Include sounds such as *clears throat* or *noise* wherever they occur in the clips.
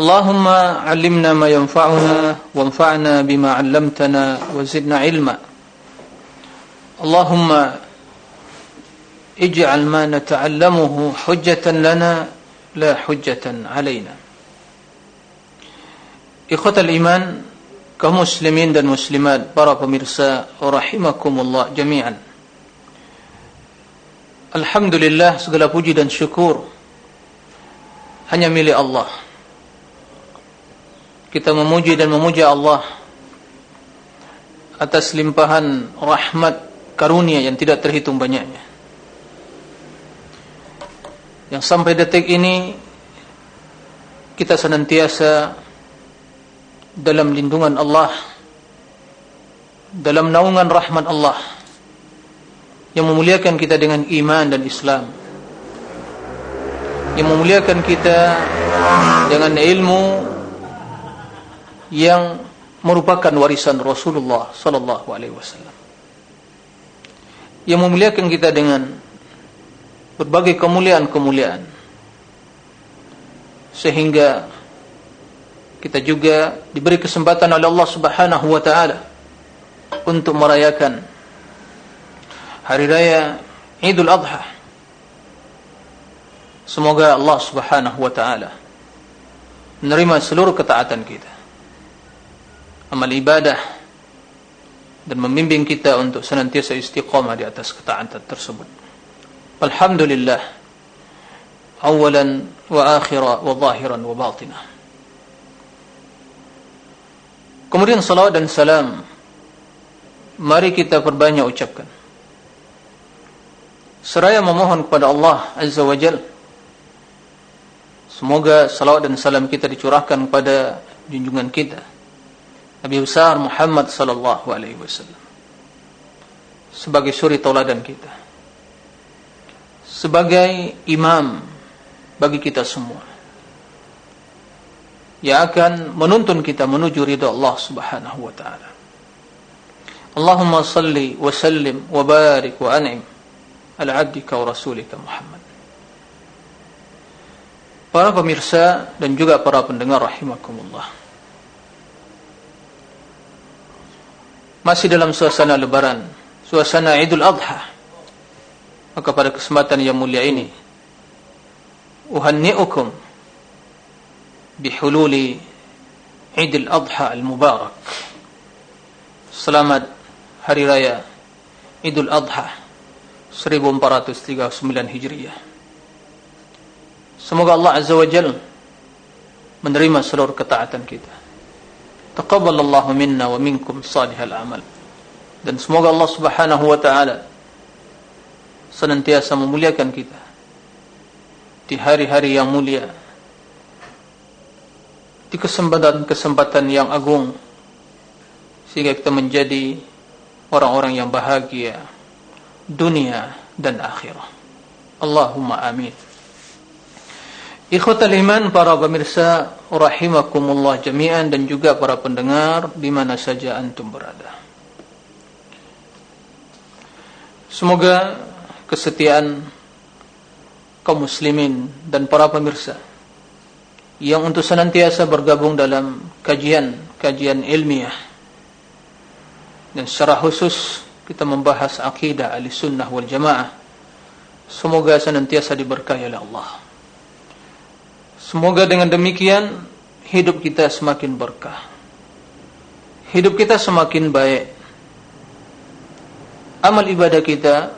اللهم علمنا ما ينفعنا وانفعنا بما علمتنا وزدنا علما. اللهم اجعل ما نتعلمه حجة لنا لا حجة علينا. إخوة الإيمان كمسلمين dan muslimat بارك pemirsa ورحمكم الله جميعا الحمد لله سجل syukur. شكور milik Allah. الله kita memuji dan memuja Allah atas limpahan rahmat karunia yang tidak terhitung banyaknya. Yang sampai detik ini kita senantiasa dalam lindungan Allah dalam naungan rahmat Allah yang memuliakan kita dengan iman dan Islam yang memuliakan kita dengan ilmu yang merupakan warisan Rasulullah sallallahu alaihi wasallam yang memuliakan kita dengan berbagai kemuliaan-kemuliaan sehingga kita juga diberi kesempatan oleh Allah Subhanahu wa taala untuk merayakan hari raya Idul Adha. Semoga Allah Subhanahu wa taala menerima seluruh ketaatan kita. Amal ibadah dan membimbing kita untuk senantiasa istiqamah di atas ketaatan tersebut. Alhamdulillah awalan wa akhiran wa zahiran wa batinan. Kemudian salawat dan salam Mari kita perbanyak ucapkan Seraya memohon kepada Allah Azza wa Jal Semoga salawat dan salam kita dicurahkan kepada junjungan kita Nabi besar Muhammad sallallahu alaihi wasallam Sebagai suri tauladan kita Sebagai imam bagi kita semua yang akan menuntun kita menuju ridha Allah Subhanahu wa taala. Allahumma salli wa sallim wa barik wa an'im ala 'abdika wa rasulika Muhammad. Para pemirsa dan juga para pendengar rahimakumullah. masih dalam suasana lebaran suasana Idul Adha. Maka pada kesempatan yang mulia ini uhanniukum bihululi Idul Adha al-Mubarak. Selamat hari raya Idul Adha 1439 Hijriah. Semoga Allah Azza wa Jal menerima seluruh ketaatan kita. Taqabbalallahu minna wa minkum salihal amal Dan semoga Allah Subhanahu wa ta'ala senantiasa memuliakan kita di hari-hari yang mulia di kesempatan-kesempatan yang agung sehingga kita menjadi orang-orang yang bahagia dunia dan akhirah. Allahumma amin. Ikhwatal iman para pemirsa rahimakumullah jami'an dan juga para pendengar di mana saja antum berada. Semoga kesetiaan kaum muslimin dan para pemirsa yang untuk senantiasa bergabung dalam kajian-kajian ilmiah dan secara khusus kita membahas akidah ahli sunnah wal jamaah semoga senantiasa diberkahi oleh Allah semoga dengan demikian hidup kita semakin berkah hidup kita semakin baik amal ibadah kita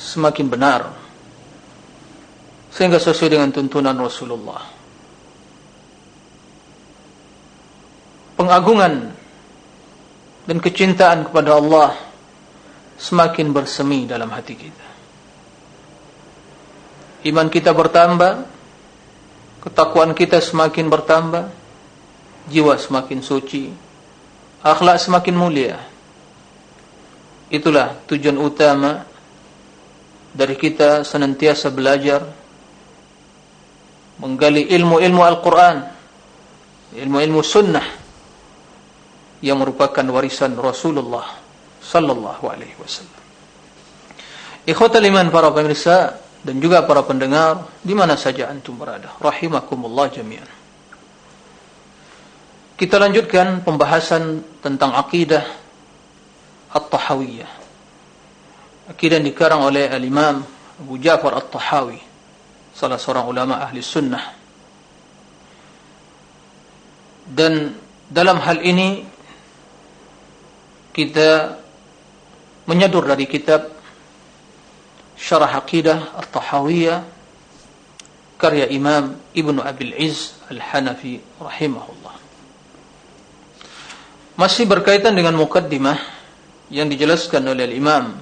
semakin benar sehingga sesuai dengan tuntunan Rasulullah. Pengagungan dan kecintaan kepada Allah semakin bersemi dalam hati kita. Iman kita bertambah, ketakwaan kita semakin bertambah, jiwa semakin suci, akhlak semakin mulia. Itulah tujuan utama dari kita senantiasa belajar menggali ilmu-ilmu Al-Quran ilmu-ilmu sunnah yang merupakan warisan Rasulullah sallallahu alaihi wasallam. Ikhwatal iman para pemirsa dan juga para pendengar di mana saja antum berada. Rahimakumullah jami'an. Kita lanjutkan pembahasan tentang akidah At-Tahawiyah. Akidah dikarang oleh Al-Imam Abu Ja'far At-Tahawi Salah seorang ulama ahli sunnah. Dan dalam hal ini Kita Menyadur dari kitab Syarah Aqidah At-Tahawiyah Karya Imam Ibn Abil Iz Al-Hanafi Rahimahullah masih berkaitan dengan mukaddimah yang dijelaskan oleh Imam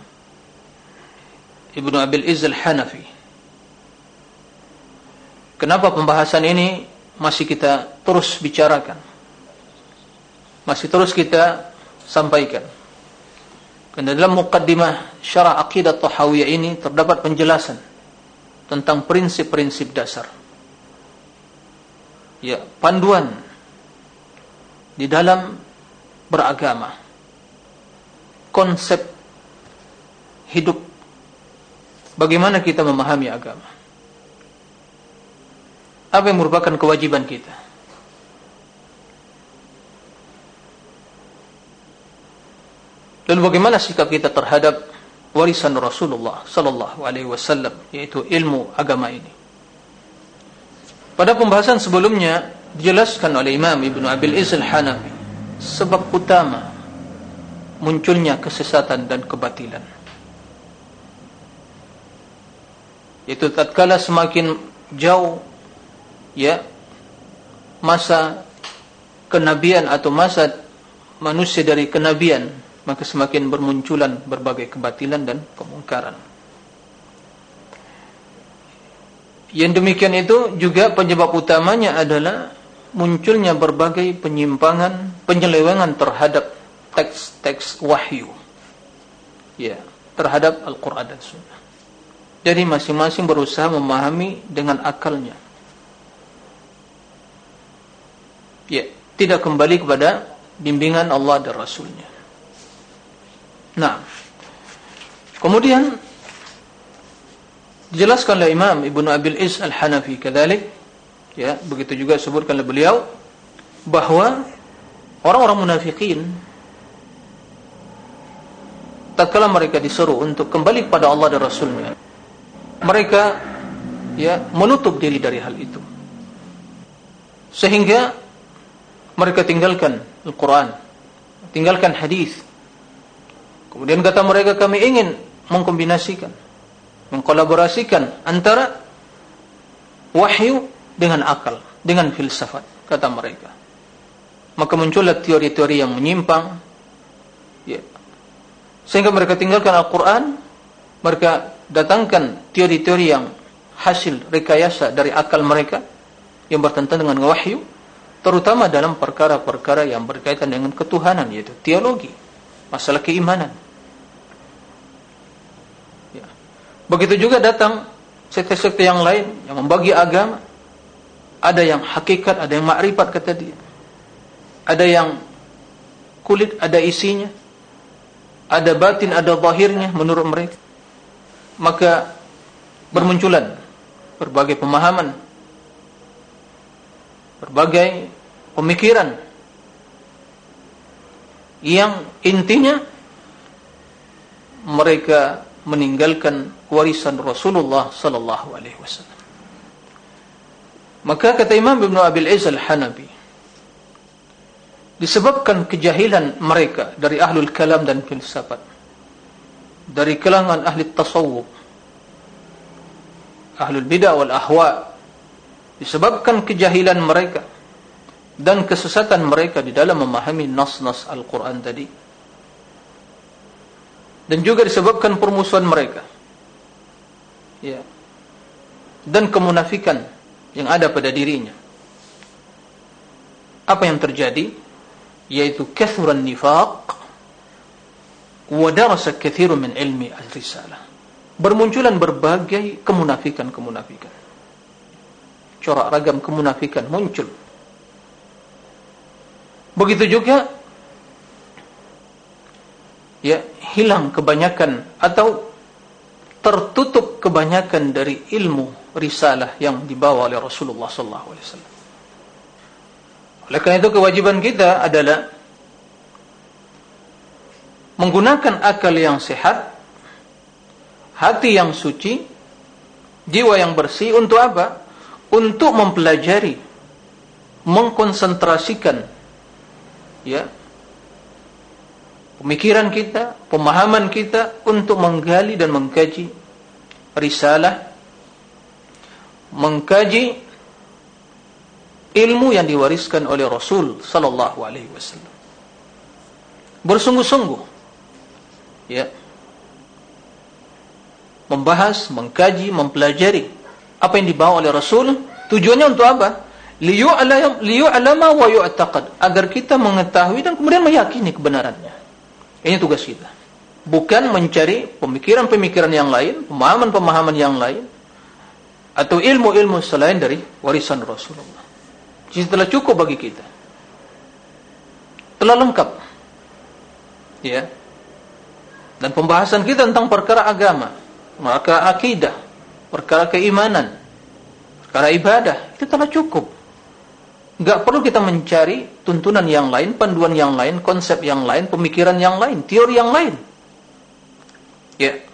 Ibnu Abil Izz Al-Hanafi. Kenapa pembahasan ini masih kita terus bicarakan? Masih terus kita sampaikan. Karena dalam mukaddimah syarah aqidah tahawiyah ini terdapat penjelasan tentang prinsip-prinsip dasar. Ya, panduan di dalam beragama. Konsep hidup. Bagaimana kita memahami agama? Apa yang merupakan kewajiban kita dan bagaimana sikap kita terhadap warisan Rasulullah sallallahu alaihi wasallam yaitu ilmu agama ini? Pada pembahasan sebelumnya dijelaskan oleh Imam Ibn Abil Izz Al-Hanafi sebab utama munculnya kesesatan dan kebatilan. Itu tatkala semakin jauh ya masa kenabian atau masa manusia dari kenabian maka semakin bermunculan berbagai kebatilan dan kemungkaran yang demikian itu juga penyebab utamanya adalah munculnya berbagai penyimpangan, penyelewengan terhadap teks-teks wahyu. Ya, terhadap Al-Qur'an dan Sunnah. Jadi masing-masing berusaha memahami dengan akalnya. Ya, tidak kembali kepada bimbingan Allah dan Rasulnya. Nah, kemudian dijelaskan oleh Imam Ibnu Abil Is Al-Hanafi kedalik ya begitu juga sebutkan oleh beliau bahwa orang-orang munafikin tatkala mereka disuruh untuk kembali kepada Allah dan Rasulnya mereka ya menutup diri dari hal itu. Sehingga mereka tinggalkan Al-Quran tinggalkan hadis kemudian kata mereka kami ingin mengkombinasikan mengkolaborasikan antara wahyu dengan akal, dengan filsafat, kata mereka. Maka muncullah teori-teori yang menyimpang. Ya. Sehingga mereka tinggalkan Al-Quran, mereka datangkan teori-teori yang hasil rekayasa dari akal mereka, yang bertentangan dengan wahyu, terutama dalam perkara-perkara yang berkaitan dengan ketuhanan, yaitu teologi, masalah keimanan. Ya. Begitu juga datang sekte-sekte yang lain, yang membagi agama, ada yang hakikat, ada yang makrifat kata dia. Ada yang kulit, ada isinya. Ada batin, ada zahirnya menurut mereka. Maka bermunculan berbagai pemahaman. Berbagai pemikiran. Yang intinya mereka meninggalkan warisan Rasulullah sallallahu alaihi wasallam. Maka kata Imam Ibn Abil Iz Al-Hanabi Disebabkan kejahilan mereka Dari ahlul kalam dan filsafat Dari kelangan ahli tasawuf Ahlul bid'ah wal ahwa Disebabkan kejahilan mereka Dan kesesatan mereka Di dalam memahami nas-nas Al-Quran tadi Dan juga disebabkan permusuhan mereka. Ya. Dan kemunafikan yang ada pada dirinya. Apa yang terjadi? yaitu kathuran nifaq wa darasa kathirun min ilmi al-risalah. Bermunculan berbagai kemunafikan-kemunafikan. Corak ragam kemunafikan muncul. Begitu juga ya hilang kebanyakan atau tertutup kebanyakan dari ilmu risalah yang dibawa oleh Rasulullah sallallahu alaihi wasallam oleh karena itu kewajiban kita adalah menggunakan akal yang sehat, hati yang suci, jiwa yang bersih untuk apa? Untuk mempelajari, mengkonsentrasikan ya pemikiran kita, pemahaman kita untuk menggali dan mengkaji risalah mengkaji ilmu yang diwariskan oleh Rasul sallallahu alaihi wasallam. Bersungguh-sungguh ya. Membahas, mengkaji, mempelajari apa yang dibawa oleh Rasul, tujuannya untuk apa? Liyu'lam liyu'lama wa yu'taqad, agar kita mengetahui dan kemudian meyakini kebenarannya. Ini tugas kita. Bukan mencari pemikiran-pemikiran yang lain, pemahaman-pemahaman yang lain atau ilmu-ilmu selain dari warisan Rasulullah. Jadi telah cukup bagi kita. Telah lengkap. Ya. Dan pembahasan kita tentang perkara agama, maka akidah, perkara keimanan, perkara ibadah, itu telah cukup. Enggak perlu kita mencari tuntunan yang lain, panduan yang lain, konsep yang lain, pemikiran yang lain, teori yang lain. Ya.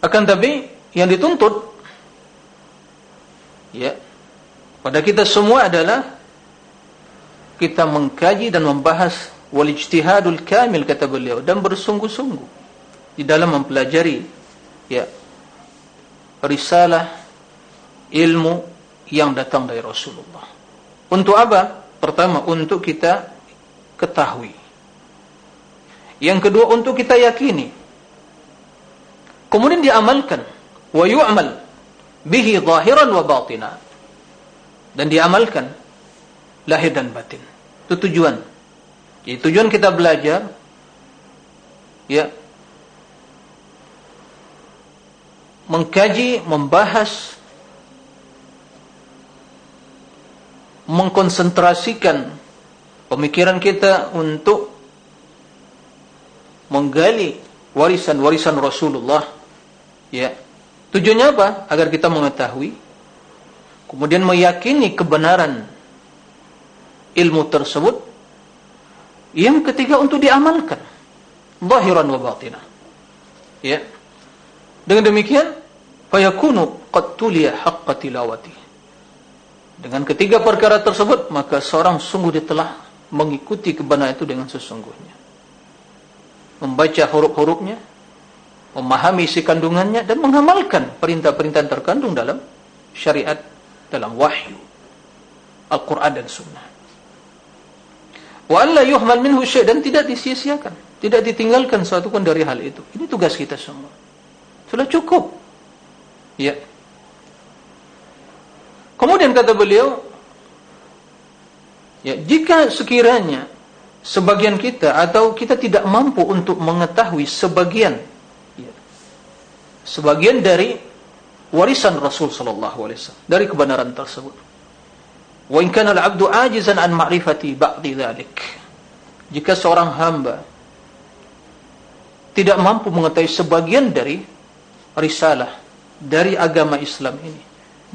Akan tapi yang dituntut ya pada kita semua adalah kita mengkaji dan membahas wal ijtihadul kamil kata beliau dan bersungguh-sungguh di dalam mempelajari ya risalah ilmu yang datang dari Rasulullah. Untuk apa? Pertama untuk kita ketahui. Yang kedua untuk kita yakini. Kemudian diamalkan wa yu'mal bihi zahiran wa batinan dan diamalkan lahir dan batin. Itu tujuan. Jadi tujuan kita belajar ya mengkaji, membahas mengkonsentrasikan pemikiran kita untuk menggali warisan-warisan Rasulullah. Ya. Tujuannya apa? Agar kita mengetahui. Kemudian meyakini kebenaran ilmu tersebut. Yang ketiga untuk diamalkan. Zahiran wa batinah ya. Dengan demikian fayakunu qad tuliya haqqa dengan ketiga perkara tersebut maka seorang sungguh telah mengikuti kebenaran itu dengan sesungguhnya membaca huruf-hurufnya memahami isi kandungannya dan mengamalkan perintah-perintah terkandung dalam syariat dalam wahyu Al-Quran dan Sunnah. Alla yuhmal minhu syai' dan tidak disia-siakan, tidak ditinggalkan suatu pun dari hal itu. Ini tugas kita semua. Sudah cukup. Ya. Kemudian kata beliau, ya, jika sekiranya sebagian kita atau kita tidak mampu untuk mengetahui sebagian ya, sebagian dari warisan Rasul sallallahu alaihi wasallam dari kebenaran tersebut. Wa in kana al-'abdu 'ajizan an ma'rifati ba'di dzalik. Jika seorang hamba tidak mampu mengetahui sebagian dari risalah dari agama Islam ini,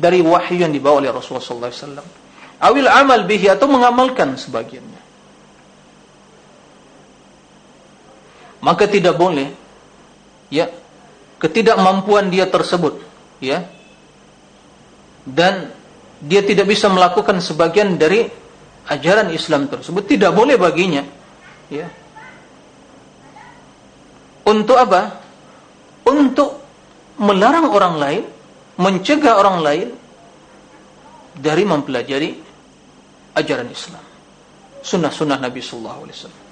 dari wahyu yang dibawa oleh Rasulullah wasallam, awil amal bihi atau mengamalkan sebagiannya. Maka tidak boleh ya ketidakmampuan dia tersebut ya dan dia tidak bisa melakukan sebagian dari ajaran Islam tersebut. Tidak boleh baginya ya. Untuk apa? Untuk melarang orang lain mencegah orang lain dari mempelajari ajaran Islam sunnah-sunnah Nabi sallallahu alaihi wasallam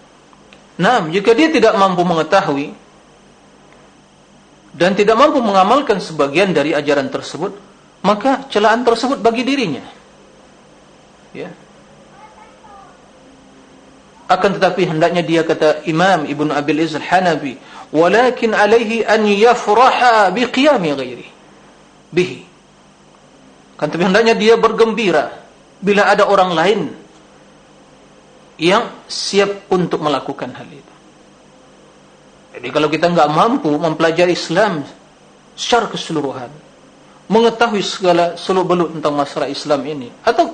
nah jika dia tidak mampu mengetahui dan tidak mampu mengamalkan sebagian dari ajaran tersebut, maka celaan tersebut bagi dirinya. Ya. akan tetapi hendaknya dia kata Imam Ibn Abil Izz Al-Hanabi walakin alaihi an yafraha biqiyami ghairi bihi. Kan tapi hendaknya dia bergembira bila ada orang lain yang siap untuk melakukan hal itu. Jadi kalau kita enggak mampu mempelajari Islam secara keseluruhan mengetahui segala seluk-beluk tentang masalah Islam ini atau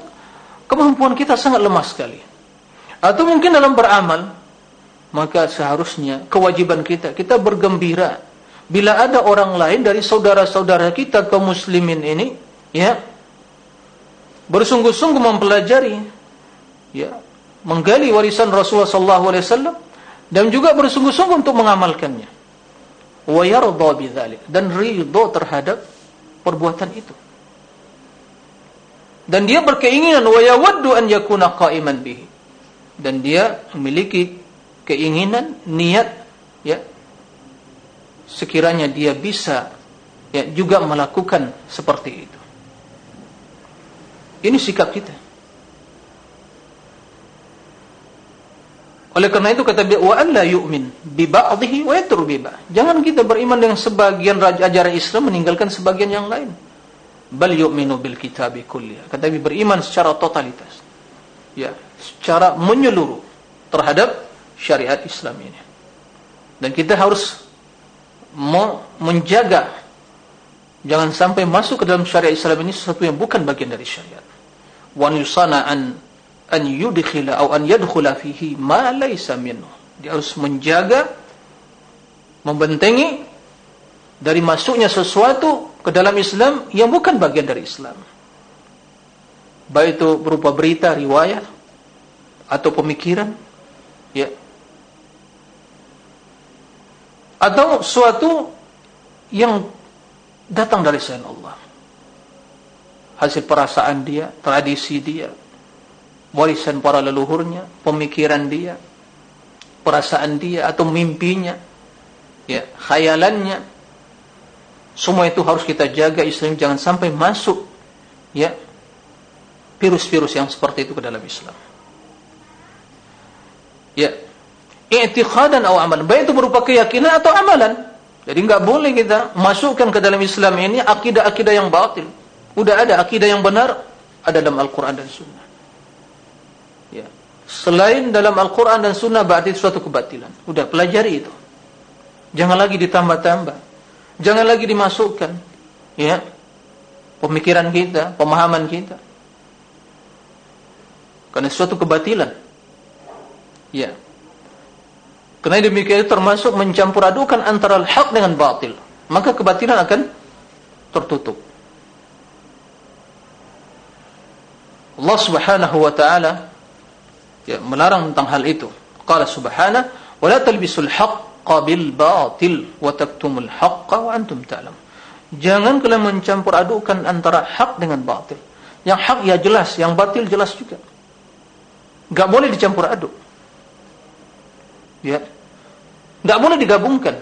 kemampuan kita sangat lemah sekali atau mungkin dalam beramal maka seharusnya kewajiban kita kita bergembira bila ada orang lain dari saudara-saudara kita kaum muslimin ini ya bersungguh-sungguh mempelajari ya menggali warisan Rasulullah sallallahu alaihi wasallam dan juga bersungguh-sungguh untuk mengamalkannya. Wa yarda bidzalik dan ridha terhadap perbuatan itu. Dan dia berkeinginan wa yawaddu an yakuna qa'iman bihi. Dan dia memiliki keinginan niat ya sekiranya dia bisa ya juga melakukan seperti itu. Ini sikap kita. Oleh karena itu kata dia wa alla yu'min bi ba'dhihi wa yatru bi jangan kita beriman dengan sebagian ajaran Islam meninggalkan sebagian yang lain. Bal yu'minu bil kitabi kulli. Kata dia beriman secara totalitas. Ya secara menyeluruh terhadap syariat Islam ini. Dan kita harus menjaga jangan sampai masuk ke dalam syariat Islam ini sesuatu yang bukan bagian dari syariat. Wa yusana an an yudkhila atau an yadkhula fihi ma laysa minhu. Dia harus menjaga membentengi dari masuknya sesuatu ke dalam Islam yang bukan bagian dari Islam. Baik itu berupa berita, riwayat atau pemikiran atau suatu yang datang dari selain Allah hasil perasaan dia tradisi dia warisan para leluhurnya pemikiran dia perasaan dia atau mimpinya ya khayalannya semua itu harus kita jaga Islam jangan sampai masuk ya virus-virus yang seperti itu ke dalam Islam Ya. I'tiqadan atau amalan. Baik itu berupa keyakinan atau amalan. Jadi enggak boleh kita masukkan ke dalam Islam ini akidah-akidah yang batil. Sudah ada akidah yang benar ada dalam Al-Qur'an dan Sunnah. Ya. Selain dalam Al-Qur'an dan Sunnah berarti suatu kebatilan. Sudah pelajari itu. Jangan lagi ditambah-tambah. Jangan lagi dimasukkan. Ya. Pemikiran kita, pemahaman kita. Karena suatu kebatilan. Ya. Karena demikian termasuk mencampur adukan antara hak dengan batil. Maka kebatilan akan tertutup. Allah subhanahu wa ta'ala ya, melarang tentang hal itu. Qala subhanahu bil batil wa taktumul haqqa wa antum ta'lam. Jangan kalian mencampur adukan antara hak dengan batil. Yang hak ya jelas, yang batil jelas juga. Enggak boleh dicampur aduk. Ya. Enggak boleh digabungkan.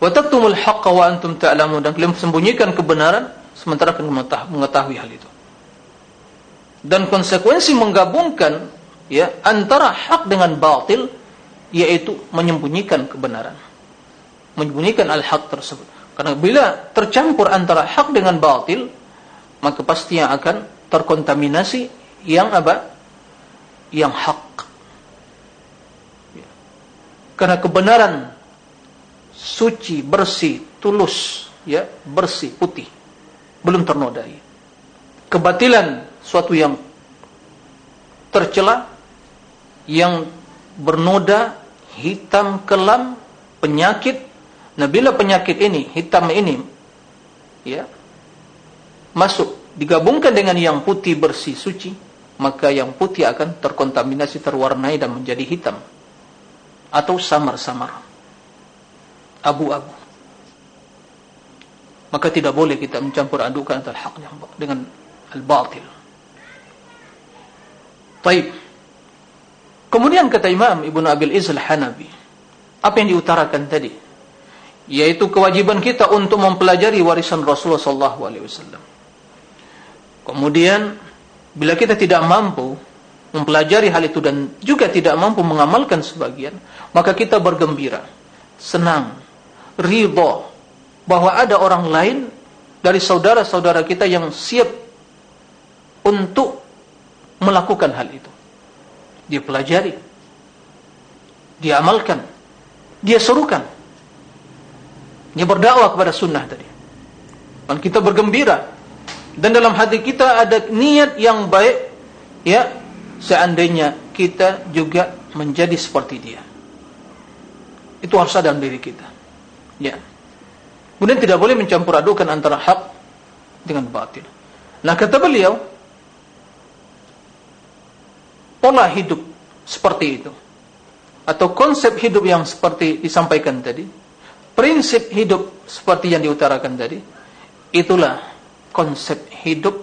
Wa taktumul haqqa wa antum ta'lamun dan kalian sembunyikan kebenaran sementara kalian mengetahui hal itu. Dan konsekuensi menggabungkan ya antara hak dengan batil yaitu menyembunyikan kebenaran. Menyembunyikan al-haq tersebut. Karena bila tercampur antara hak dengan batil maka pasti akan terkontaminasi yang apa? Yang hak karena kebenaran suci, bersih, tulus, ya, bersih, putih, belum ternodai. Kebatilan suatu yang tercela, yang bernoda, hitam, kelam, penyakit. Nah, bila penyakit ini, hitam ini, ya, masuk, digabungkan dengan yang putih, bersih, suci, maka yang putih akan terkontaminasi, terwarnai dan menjadi hitam atau samar-samar. Abu-abu. Maka tidak boleh kita mencampur adukan antara hak dengan al-batil. Baik kemudian kata Imam Ibn Abil Izz al-Hanabi apa yang diutarakan tadi? Yaitu kewajiban kita untuk mempelajari warisan Rasulullah SAW kemudian bila kita tidak mampu mempelajari hal itu dan juga tidak mampu mengamalkan sebagian, maka kita bergembira, senang, ridha bahwa ada orang lain dari saudara-saudara kita yang siap untuk melakukan hal itu. Dia pelajari, dia amalkan, dia serukan, dia berdakwah kepada sunnah tadi. Dan kita bergembira dan dalam hati kita ada niat yang baik, ya seandainya kita juga menjadi seperti dia. Itu harus ada dalam diri kita. Ya. Kemudian tidak boleh mencampur adukan antara hak dengan batil. Nah kata beliau, pola hidup seperti itu, atau konsep hidup yang seperti disampaikan tadi, prinsip hidup seperti yang diutarakan tadi, itulah konsep hidup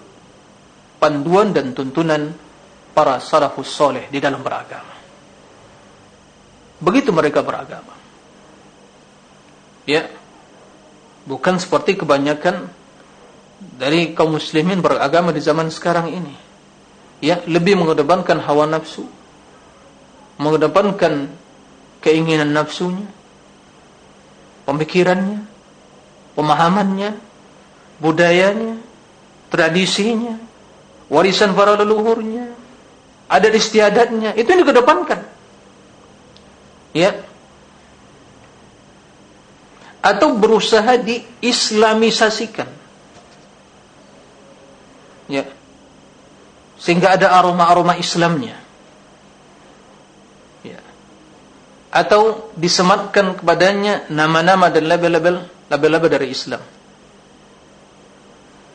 panduan dan tuntunan para salafus soleh di dalam beragama. Begitu mereka beragama. Ya, bukan seperti kebanyakan dari kaum muslimin beragama di zaman sekarang ini. Ya, lebih mengedepankan hawa nafsu, mengedepankan keinginan nafsunya, pemikirannya, pemahamannya, budayanya, tradisinya, warisan para leluhurnya, adat istiadatnya, itu yang dikedepankan. Ya. Atau berusaha diislamisasikan. Ya. Sehingga ada aroma-aroma Islamnya. Ya. Atau disematkan kepadanya nama-nama dan label-label label-label dari Islam.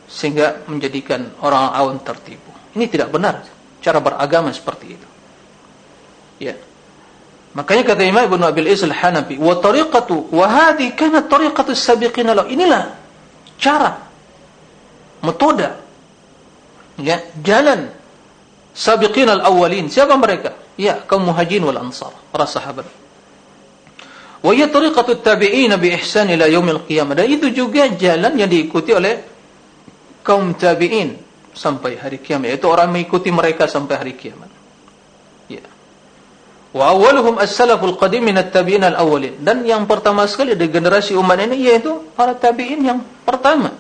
Sehingga menjadikan orang awam tertipu. Ini tidak benar cara beragama seperti itu. Ya. Makanya kata Imam Ibn Abil Is al-Hanafi, wa tariqatu wa hadhi kanat tariqatu as-sabiqin law. Inilah cara metode ya, jalan sabiqin al-awwalin. Siapa mereka? Ya, kaum muhajirin wal ansar, para sahabat. Wa hiya tariqatu at-tabi'in bi ihsan ila yaum al-qiyamah. Dan itu juga jalan yang diikuti oleh kaum tabi'in sampai hari kiamat yaitu orang mengikuti mereka sampai hari kiamat wa awwaluhum as-salaful qadim min at-tabi'in al-awwalin. Dan yang pertama sekali dari generasi umat ini yaitu para tabi'in yang pertama.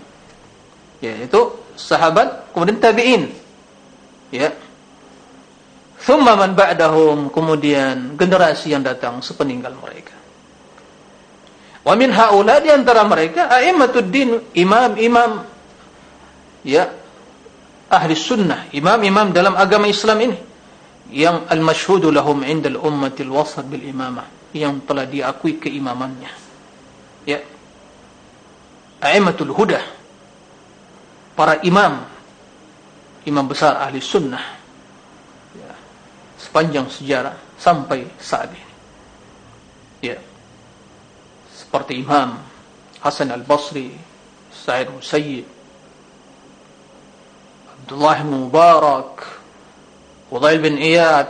Yaitu sahabat kemudian tabi'in. Ya. Thumma man ba'dahum kemudian generasi yang datang sepeninggal mereka. Wa min haula di antara mereka a'immatud din imam-imam ya ahli sunnah, imam-imam dalam agama Islam ini yang al-mashhudu lahum 'inda al-ummati al-wasat bil imamah yang telah diakui keimamannya. Ya. A'immatul huda. Para imam imam besar ahli sunnah. Ya. Sepanjang sejarah sampai saat ini. Ya. Seperti Imam Hasan al-Basri, Sa'id Musayyib, Abdullah Mubarak فضيل بن عياد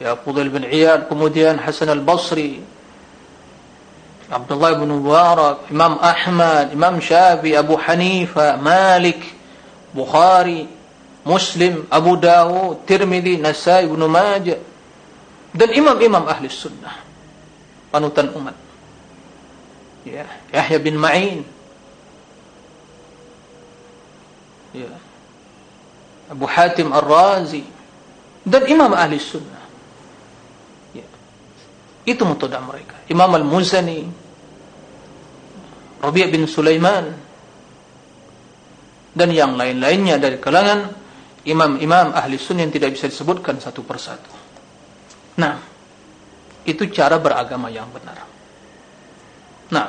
يا فضيل بن عياد كموديان حسن البصري عبد الله بن مبارك إمام أحمد إمام شافعي أبو حنيفة مالك بخاري مسلم أبو داود ترمذي نسائي بن ماجه. dan إمام إمام أهل السنة panutan umat. يحيى بن معين Ma'in. Ya. Abu Hatim dan Imam Ahli Sunnah. Ya. Itu metode mereka. Imam Al-Muzani, Rabi' bin Sulaiman dan yang lain-lainnya dari kalangan imam-imam Ahli Sunnah yang tidak bisa disebutkan satu persatu. Nah, itu cara beragama yang benar. Nah,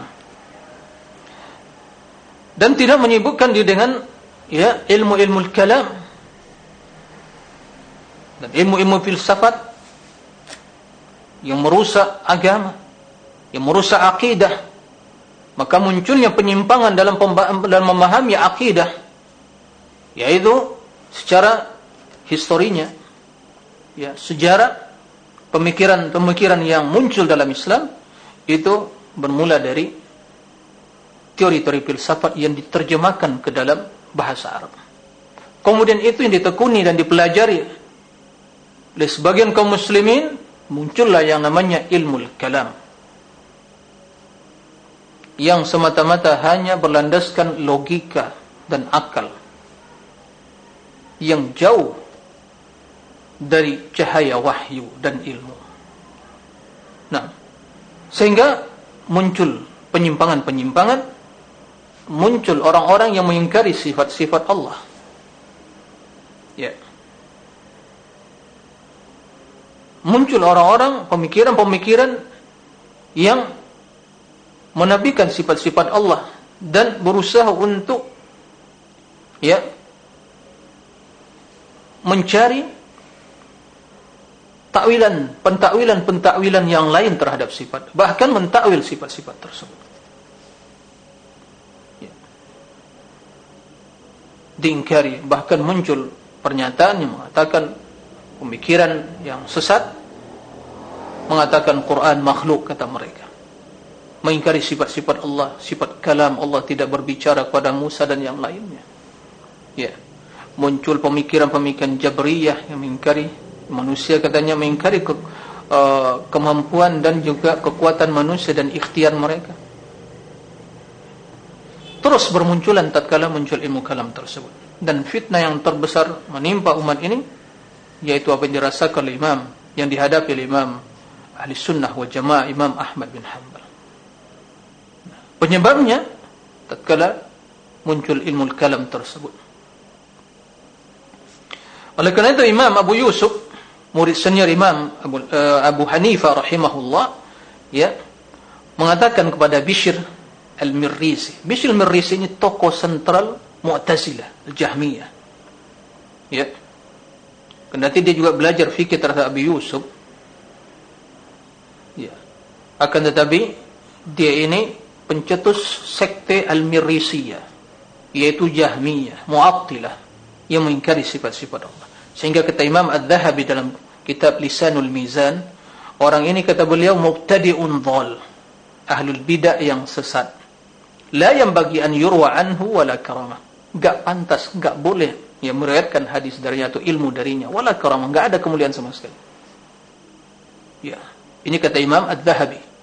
dan tidak menyibukkan dia dengan ya ilmu-ilmu kalam dan ilmu-ilmu filsafat yang merusak agama, yang merusak akidah, maka munculnya penyimpangan dalam dalam memahami akidah, yaitu secara historinya, ya sejarah pemikiran-pemikiran yang muncul dalam Islam itu bermula dari teori-teori filsafat yang diterjemahkan ke dalam bahasa Arab. Kemudian itu yang ditekuni dan dipelajari oleh sebagian kaum muslimin muncullah yang namanya ilmu kalam yang semata-mata hanya berlandaskan logika dan akal yang jauh dari cahaya wahyu dan ilmu. Nah, sehingga muncul penyimpangan-penyimpangan, muncul orang-orang yang mengingkari sifat-sifat Allah. Ya. Muncul orang-orang pemikiran-pemikiran yang menafikan sifat-sifat Allah dan berusaha untuk ya mencari takwilan, pentakwilan-pentakwilan yang lain terhadap sifat, bahkan mentakwil sifat-sifat tersebut. Ya. Diingkari, bahkan muncul pernyataan yang mengatakan pemikiran yang sesat, mengatakan Quran makhluk kata mereka mengingkari sifat-sifat Allah, sifat kalam Allah tidak berbicara kepada Musa dan yang lainnya. Ya. Muncul pemikiran-pemikiran Jabriyah yang mengingkari manusia katanya mengingkari ke, uh, kemampuan dan juga kekuatan manusia dan ikhtiar mereka. Terus bermunculan tatkala muncul ilmu kalam tersebut. Dan fitnah yang terbesar menimpa umat ini yaitu apa yang dirasakan oleh imam yang dihadapi oleh imam ahli sunnah wal jamaah imam Ahmad bin Hanbal. Penyebabnya tatkala muncul ilmu kalam tersebut. Oleh kerana itu Imam Abu Yusuf murid senior Imam Abu, uh, Abu Hanifah rahimahullah ya mengatakan kepada Bishr Al-Mirrisi. Bishr Al-Mirrisi ini tokoh sentral Mu'tazilah Al-Jahmiyah. Ya Kendati dia juga belajar fikir terhadap Abu Yusuf ya akan tetapi dia ini pencetus sekte Al-Mirisiyah yaitu Jahmiyah, Mu'attilah yang mengingkari sifat-sifat Allah. Sehingga kata Imam Ad-Dhahabi dalam kitab Lisanul Mizan, orang ini kata beliau mubtadi'un dhal, ahlul bidah yang sesat. La yang bagi an yurwa anhu wala karamah. Enggak pantas, enggak boleh yang meriwayatkan hadis darinya atau ilmu darinya. Wala karamah, enggak ada kemuliaan sama sekali. Ya. Ini kata Imam Ad-Dhahabi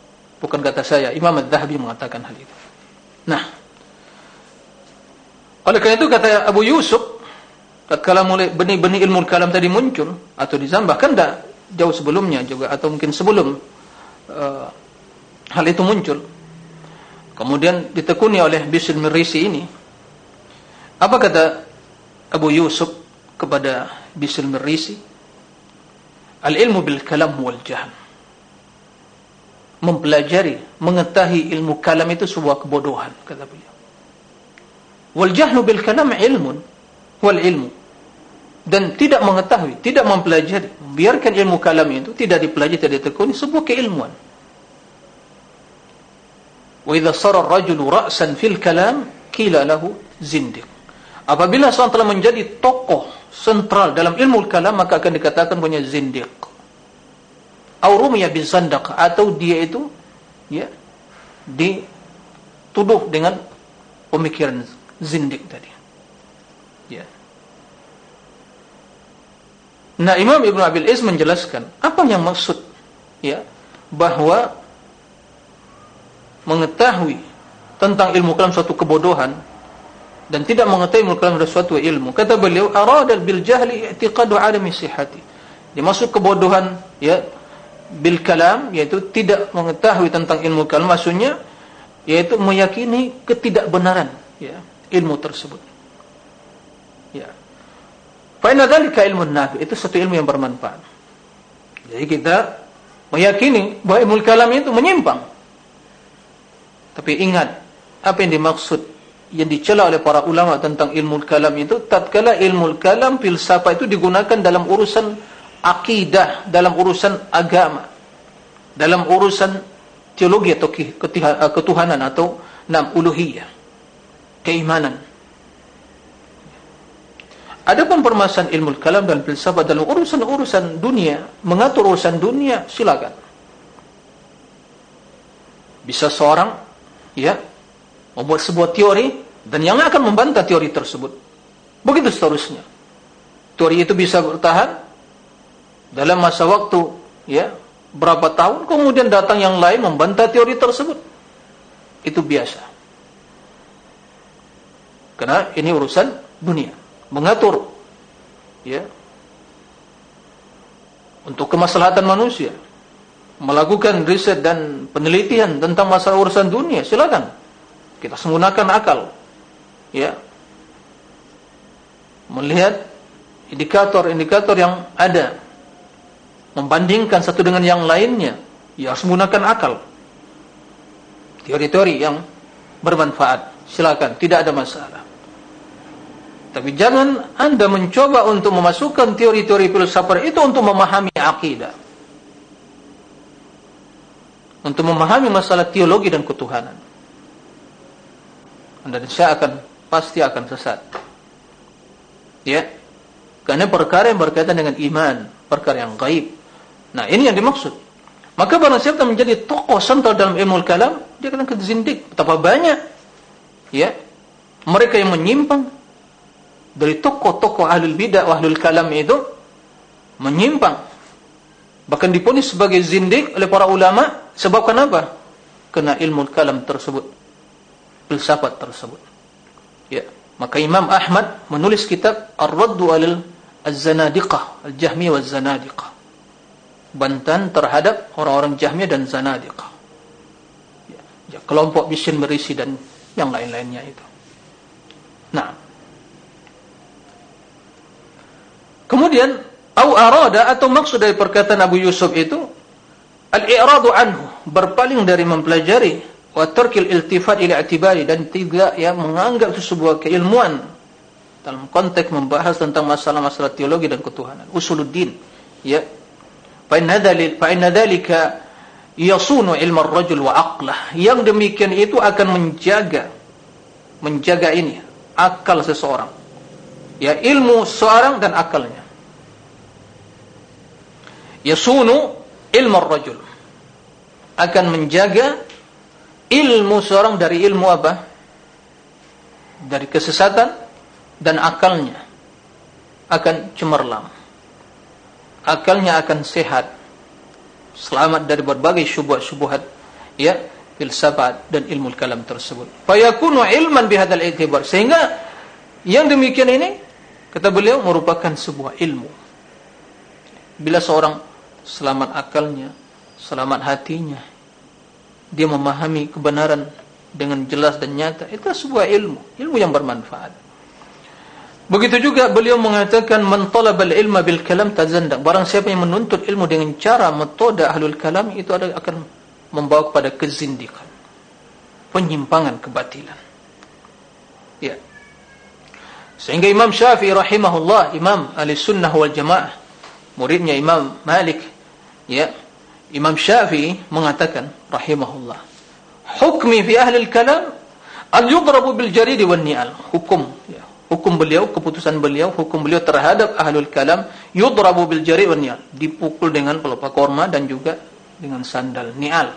bukan kata saya. Imam Al-Zahabi mengatakan hal itu. Nah. Oleh kerana itu kata Abu Yusuf kalau mulai benih-benih ilmu kalam tadi muncul atau dizambah kan tak jauh sebelumnya juga atau mungkin sebelum uh, hal itu muncul. Kemudian ditekuni oleh Bishr Mirisi ini. Apa kata Abu Yusuf kepada Bishr Mirisi al-ilmu bil kalam wal jahl mempelajari, mengetahui ilmu kalam itu sebuah kebodohan, kata beliau. Wal jahlu bil kalam ilmun, wal ilmu. Dan tidak mengetahui, tidak mempelajari, biarkan ilmu kalam itu tidak dipelajari, tidak ditekuni, sebuah keilmuan. Wa idha sara rajulu ra'san fil kalam, kila lahu zindik. Apabila seorang telah menjadi tokoh sentral dalam ilmu kalam, maka akan dikatakan punya zindik aurumiya bin sandaq atau dia itu ya dituduh dengan pemikiran zindik tadi. Ya. Nah Imam Ibn Abil Is menjelaskan apa yang maksud ya bahwa mengetahui tentang ilmu kalam suatu kebodohan dan tidak mengetahui ilmu kalam suatu ilmu. Kata beliau arada bil jahli i'tiqadu alami sihhati. Dia masuk kebodohan ya bil kalam yaitu tidak mengetahui tentang ilmu kalam. Maksudnya yaitu meyakini ketidakbenaran ya ilmu tersebut. Ya. Fa inna dzalika ilmu nafi. Itu satu ilmu yang bermanfaat. Jadi kita meyakini bahwa ilmu kalam itu menyimpang. Tapi ingat apa yang dimaksud yang dicela oleh para ulama tentang ilmu kalam itu tatkala ilmu kalam filsafat itu digunakan dalam urusan akidah dalam urusan agama dalam urusan teologi atau eh, ketuhanan atau enam uluhiyah keimanan. Adapun permasalahan ilmu kalam dan filsafat dalam urusan-urusan dunia mengatur urusan dunia silakan. Bisa seorang ya membuat sebuah teori dan yang akan membantah teori tersebut. Begitu seterusnya. Teori itu bisa bertahan dalam masa waktu ya berapa tahun kemudian datang yang lain membantah teori tersebut. Itu biasa. Karena ini urusan dunia. Mengatur ya untuk kemaslahatan manusia. Melakukan riset dan penelitian tentang masalah urusan dunia. Silakan kita menggunakan akal. Ya. Melihat indikator-indikator yang ada. Membandingkan satu dengan yang lainnya. Ya harus menggunakan akal. Teori-teori yang bermanfaat. Silakan tidak ada masalah. Tapi jangan anda mencoba untuk memasukkan teori-teori filsafat itu untuk memahami akidah. Untuk memahami masalah teologi dan ketuhanan anda saya akan pasti akan sesat ya karena perkara yang berkaitan dengan iman perkara yang gaib Nah ini yang dimaksud. Maka barang siapa menjadi tokoh sentral dalam ilmu kalam, dia akan kezindik. Betapa banyak ya mereka yang menyimpang dari tokoh-tokoh ahlul bidah ahlul kalam itu menyimpang. Bahkan diponis sebagai zindik oleh para ulama sebab kenapa? Kena ilmu kalam tersebut. Filsafat tersebut. Ya, maka Imam Ahmad menulis kitab Ar-Raddu 'alal Az-Zanadiqah, Al-Jahmiyah waz-Zanadiqah bantan terhadap orang-orang Jahmiyah dan Zanadiqah. Ya, ya, kelompok bisin berisi dan yang lain-lainnya itu. Nah. Kemudian au arada atau maksud dari perkataan Abu Yusuf itu al-i'radu anhu, berpaling dari mempelajari wa tarkil iltifat ila i'tibari dan tidak yang menganggap itu sebuah keilmuan dalam konteks membahas tentang masalah-masalah teologi dan ketuhanan. Usuluddin ya. Fa inna dhalil fa inna dzalika yasunu ilma ar-rajul wa 'aqlah. Yang demikian itu akan menjaga menjaga ini akal seseorang. Ya ilmu seorang dan akalnya. Yasunu ilma ar-rajul. Akan menjaga ilmu seorang dari ilmu apa? Dari kesesatan dan akalnya akan cemerlang. Akalnya akan sehat. Selamat dari berbagai syubhat-syubhat ya filsafat dan ilmu kalam tersebut. Fayakunu ilman bihadzal i'tibar. Sehingga yang demikian ini kata beliau merupakan sebuah ilmu. Bila seorang selamat akalnya selamat hatinya dia memahami kebenaran dengan jelas dan nyata itu sebuah ilmu ilmu yang bermanfaat Begitu juga beliau mengatakan man talabal ilma bil kalam tazandaq. Barang siapa yang menuntut ilmu dengan cara metode ahlul kalam itu ada akan membawa kepada kezindikan. Penyimpangan kebatilan. Ya. Sehingga Imam Syafi'i rahimahullah, Imam Ahli Sunnah wal Jamaah, muridnya Imam Malik, ya. Imam Syafi'i mengatakan rahimahullah, hukmi fi ahli kalam al yudrabu bil jarid wan ni'al. Hukum ya hukum beliau, keputusan beliau, hukum beliau terhadap ahlul kalam yudrabu bil jari' wan ni'al, dipukul dengan pelupa korma dan juga dengan sandal ni'al.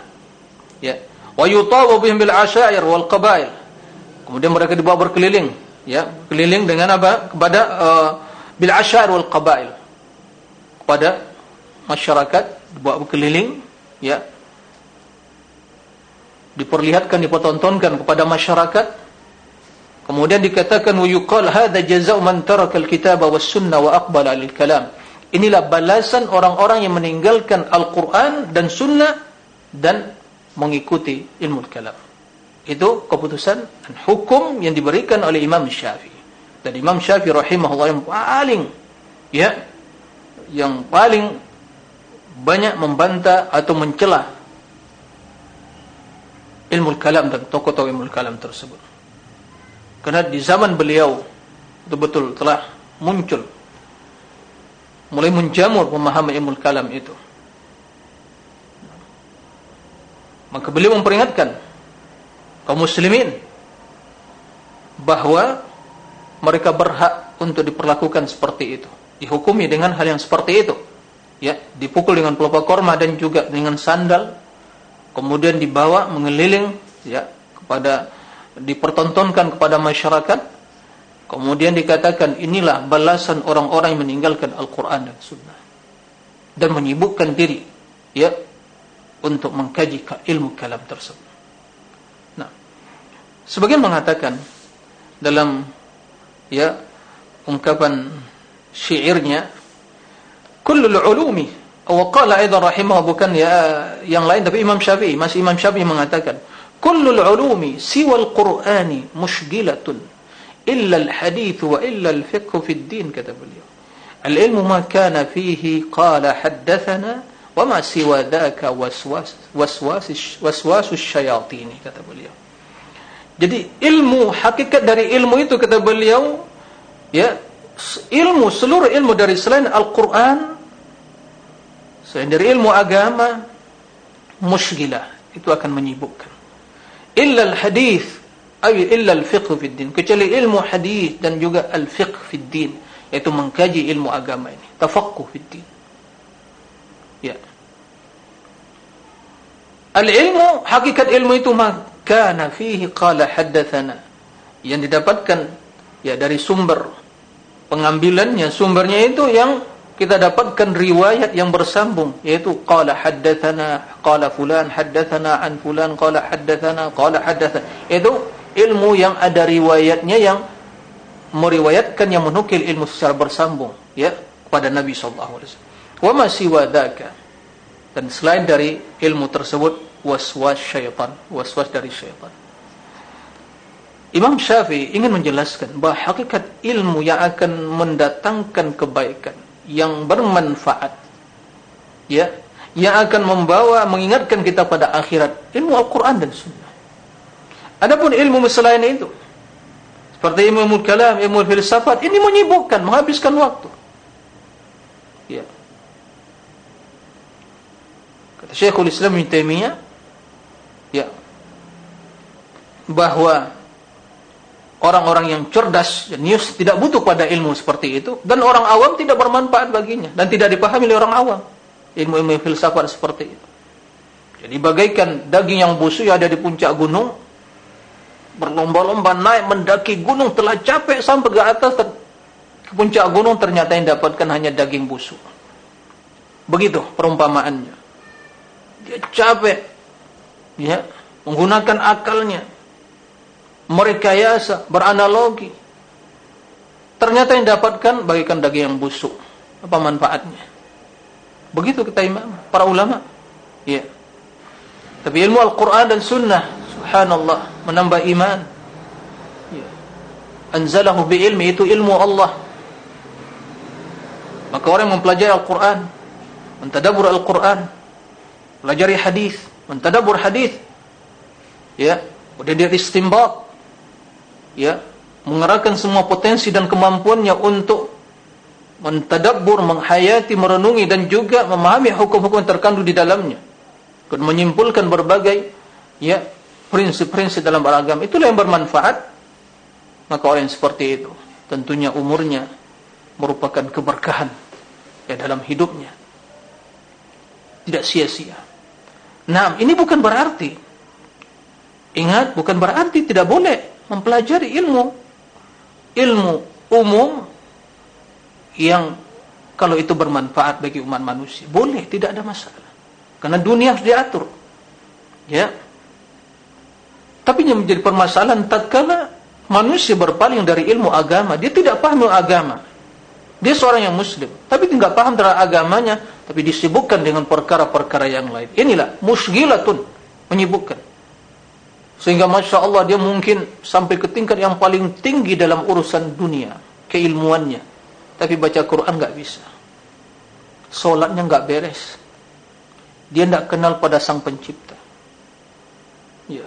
Ya. Wa yutawu bihim bil asyair wal qabail. Kemudian mereka dibawa berkeliling, ya, keliling dengan apa? kepada uh, bil asyair wal qabail. Kepada masyarakat dibawa berkeliling, ya. Diperlihatkan, dipertontonkan kepada masyarakat Kemudian dikatakan wa yuqal hadza jazaa'u man taraka al-kitaba was-sunnah wa aqbala al-kalam. Inilah balasan orang-orang yang meninggalkan Al-Qur'an dan sunnah dan mengikuti ilmu kalam. Itu keputusan dan hukum yang diberikan oleh Imam Syafi'i. Dan Imam Syafi'i rahimahullah yang paling ya yang paling banyak membantah atau mencela ilmu kalam dan tokoh-tokoh ilmu kalam tersebut. Karena di zaman beliau betul-betul telah muncul mulai menjamur pemahaman ilmu kalam itu. Maka beliau memperingatkan kaum muslimin bahawa mereka berhak untuk diperlakukan seperti itu, dihukumi dengan hal yang seperti itu. Ya, dipukul dengan pelupa korma dan juga dengan sandal, kemudian dibawa mengeliling ya kepada dipertontonkan kepada masyarakat. Kemudian dikatakan inilah balasan orang-orang yang meninggalkan Al-Quran dan Sunnah. Dan menyibukkan diri ya untuk mengkaji ilmu kalam tersebut. Nah, sebagian mengatakan dalam ya ungkapan syairnya kullul ulumi wa qala aidan rahimah bukan ya yang lain tapi Imam Syafi'i masih Imam Syafi'i mengatakan kullul ulumi siwa al-Qur'ani mushgilatun illa al-hadith wa illa al-fiqh fi ad-din kata beliau al-ilmu ma kana fihi qala haddathana wa ma siwa dhaka waswas waswas waswas asy-syayatin kata beliau jadi ilmu hakikat dari ilmu itu kata beliau ya ilmu seluruh ilmu dari selain Al-Qur'an selain dari ilmu agama musygilah itu akan menyibukkan. Illa al-hadith ay illa al-fiqh fi din. Kecuali ilmu hadis dan juga al-fiqh fi din yaitu mengkaji ilmu agama ini. Tafaqquh fi din. Ya. Al-ilmu hakikat ilmu itu maka fihi qala haddatsana yang didapatkan ya dari sumber pengambilannya. Sumbernya itu yang kita dapatkan riwayat yang bersambung yaitu qala haddatsana qala fulan haddatsana an fulan qala haddatsana qala haddatsana itu ilmu yang ada riwayatnya yang meriwayatkan yang menukil ilmu secara bersambung ya kepada Nabi sallallahu alaihi wasallam. Wa ma siwa dzaka dan selain dari ilmu tersebut waswas syaitan waswas dari syaitan. Imam Syafi'i ingin menjelaskan bahawa hakikat ilmu yang akan mendatangkan kebaikan yang bermanfaat ya yang akan membawa mengingatkan kita pada akhirat ilmu Al-Qur'an dan Sunnah. Adapun ilmu selain itu seperti ilmu kalam ilmu filsafat ini menyibukkan menghabiskan waktu. Ya. Kata Syekhul Islam Ibn Taimiyah ya bahwa orang-orang yang cerdas jenius tidak butuh pada ilmu seperti itu dan orang awam tidak bermanfaat baginya dan tidak dipahami oleh orang awam. Ilmu-ilmu filsafat seperti itu. Jadi bagaikan daging yang busuk yang ada di puncak gunung berlomba-lomba naik mendaki gunung telah capek sampai ke atas ke puncak gunung ternyata yang dapatkan hanya daging busuk. Begitu perumpamaannya. Dia capek ya menggunakan akalnya merekayasa, beranalogi. Ternyata yang dapatkan bagikan daging yang busuk. Apa manfaatnya? Begitu kita imam, para ulama. Ya. Tapi ilmu Al-Quran dan Sunnah, subhanallah, menambah iman. Ya. Anzalahu bi ilmi, itu ilmu Allah. Maka orang mempelajari Al-Quran, mentadabur Al-Quran, pelajari hadis, mentadabur hadis, ya, kemudian dia istimbat, ya mengerahkan semua potensi dan kemampuannya untuk mentadabbur, menghayati, merenungi dan juga memahami hukum-hukum terkandung di dalamnya. Dan menyimpulkan berbagai ya prinsip-prinsip dalam beragam itulah yang bermanfaat. Maka orang yang seperti itu tentunya umurnya merupakan keberkahan ya dalam hidupnya. Tidak sia-sia. Nah ini bukan berarti ingat bukan berarti tidak boleh mempelajari ilmu. Ilmu umum yang kalau itu bermanfaat bagi umat manusia boleh tidak ada masalah. Karena dunia harus diatur. Ya. Tapi yang menjadi permasalahan tatkala manusia berpaling dari ilmu agama dia tidak paham ilmu agama. Dia seorang yang muslim tapi tidak paham terhadap agamanya tapi disibukkan dengan perkara-perkara yang lain. Inilah musgilatun menyibukkan Sehingga Masya Allah dia mungkin sampai ke tingkat yang paling tinggi dalam urusan dunia. Keilmuannya. Tapi baca Quran enggak bisa. Solatnya enggak beres. Dia tidak kenal pada sang pencipta. Ya.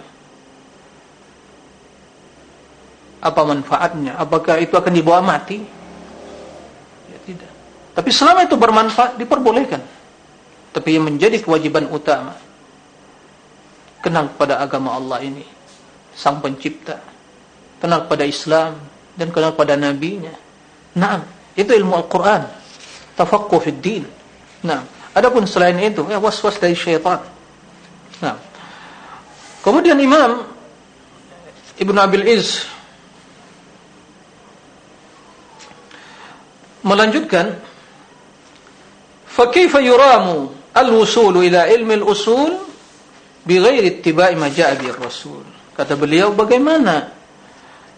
Apa manfaatnya? Apakah itu akan dibawa mati? Ya tidak. Tapi selama itu bermanfaat, diperbolehkan. Tapi yang menjadi kewajiban utama kenal pada agama Allah ini sang pencipta kenal pada Islam dan kenal pada nabinya nah itu ilmu Al-Quran tafaqquh fid din nah adapun selain itu ya was-was dari syaitan nah kemudian Imam Ibn Abil Iz melanjutkan فكيف يرام الوصول إلى علم الأصول bighair ittiba'i ma ja'a rasul. Kata beliau bagaimana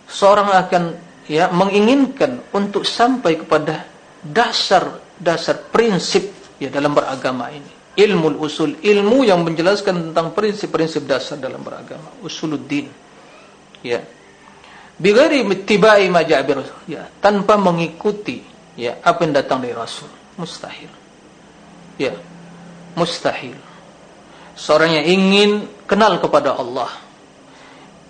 seorang akan ya menginginkan untuk sampai kepada dasar-dasar prinsip ya dalam beragama ini. Ilmu usul ilmu yang menjelaskan tentang prinsip-prinsip dasar dalam beragama. Usuluddin. Ya. Bighair ittiba'i ma ja'a rasul. Ya tanpa mengikuti ya apa yang datang dari rasul. Mustahil. Ya mustahil. Seorang yang ingin kenal kepada Allah,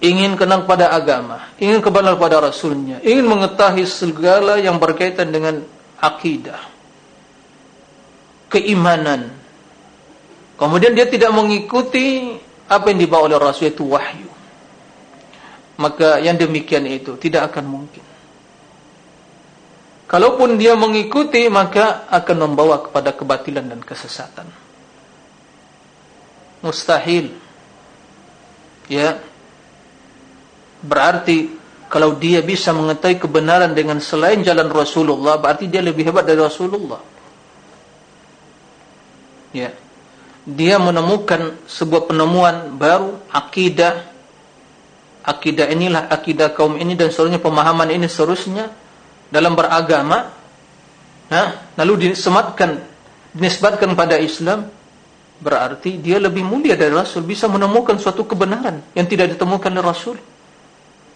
ingin kenal kepada agama, ingin kenal kepada Rasulnya, ingin mengetahui segala yang berkaitan dengan akidah, keimanan. Kemudian dia tidak mengikuti apa yang dibawa oleh Rasul itu wahyu. Maka yang demikian itu tidak akan mungkin. Kalaupun dia mengikuti maka akan membawa kepada kebatilan dan kesesatan. Mustahil. Ya. Berarti kalau dia bisa mengetahui kebenaran dengan selain jalan Rasulullah berarti dia lebih hebat dari Rasulullah. Ya. Dia menemukan sebuah penemuan baru akidah akidah inilah akidah kaum ini dan seluruhnya pemahaman ini seterusnya dalam beragama ha? lalu disematkan dinisbatkan pada Islam berarti dia lebih mulia dari Rasul. Bisa menemukan suatu kebenaran yang tidak ditemukan oleh Rasul.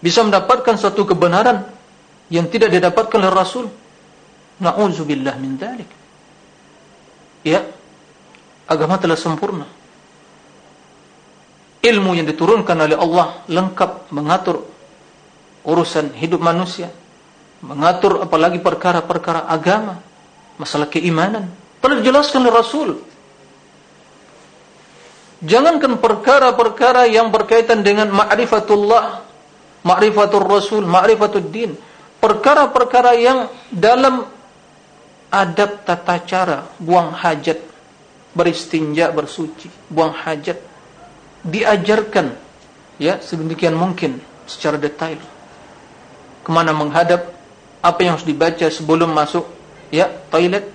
Bisa mendapatkan suatu kebenaran yang tidak didapatkan oleh Rasul. Na'udzubillah min dalik ya agama telah sempurna. Ilmu yang diturunkan oleh Allah lengkap mengatur urusan hidup manusia mengatur apalagi perkara-perkara agama, masalah keimanan, telah dijelaskan oleh Rasul. Jangankan perkara-perkara yang berkaitan dengan ma'rifatullah, ma'rifatul Rasul, ma'rifatul din, perkara-perkara yang dalam adab tata cara buang hajat, beristinja, bersuci, buang hajat, diajarkan ya sedemikian mungkin secara detail. Kemana menghadap apa yang harus dibaca sebelum masuk ya toilet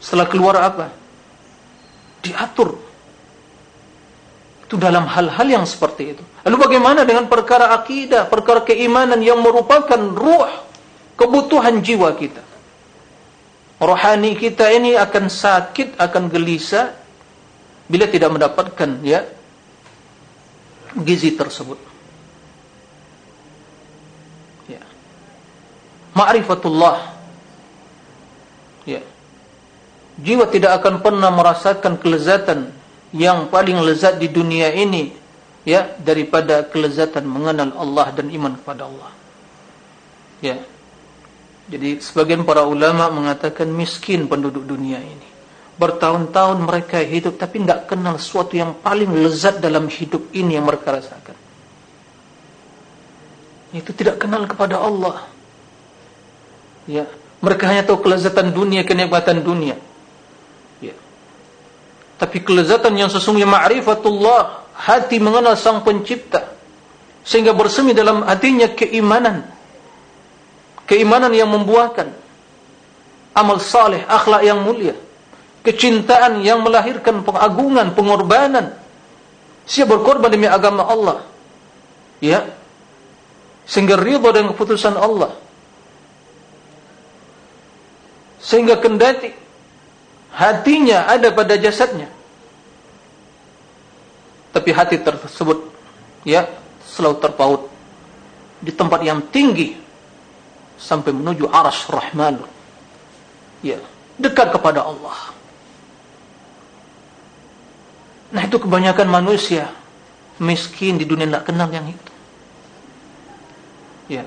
setelah keluar apa? Diatur itu dalam hal-hal yang seperti itu. Lalu bagaimana dengan perkara akidah perkara keimanan yang merupakan ruh kebutuhan jiwa kita? Rohani kita ini akan sakit akan gelisah bila tidak mendapatkan ya gizi tersebut. Ma'rifatullah. Ya. Jiwa tidak akan pernah merasakan kelezatan yang paling lezat di dunia ini ya daripada kelezatan mengenal Allah dan iman kepada Allah. Ya. Jadi sebagian para ulama mengatakan miskin penduduk dunia ini. Bertahun-tahun mereka hidup tapi tidak kenal sesuatu yang paling lezat dalam hidup ini yang mereka rasakan. Itu tidak kenal kepada Allah. Ya, mereka hanya tahu kelezatan dunia, kenikmatan dunia. Tapi kelezatan yang sesungguhnya ma'rifatullah, hati mengenal sang pencipta sehingga bersemi dalam hatinya keimanan. Keimanan yang membuahkan amal saleh, akhlak yang mulia, kecintaan yang melahirkan pengagungan, pengorbanan. Siap berkorban demi agama Allah. Ya. Sehingga ridha dengan keputusan Allah sehingga kendati hatinya ada pada jasadnya. Tapi hati tersebut ya selalu terpaut di tempat yang tinggi sampai menuju aras rahman. Ya dekat kepada Allah. Nah itu kebanyakan manusia miskin di dunia tidak kenal yang itu. Ya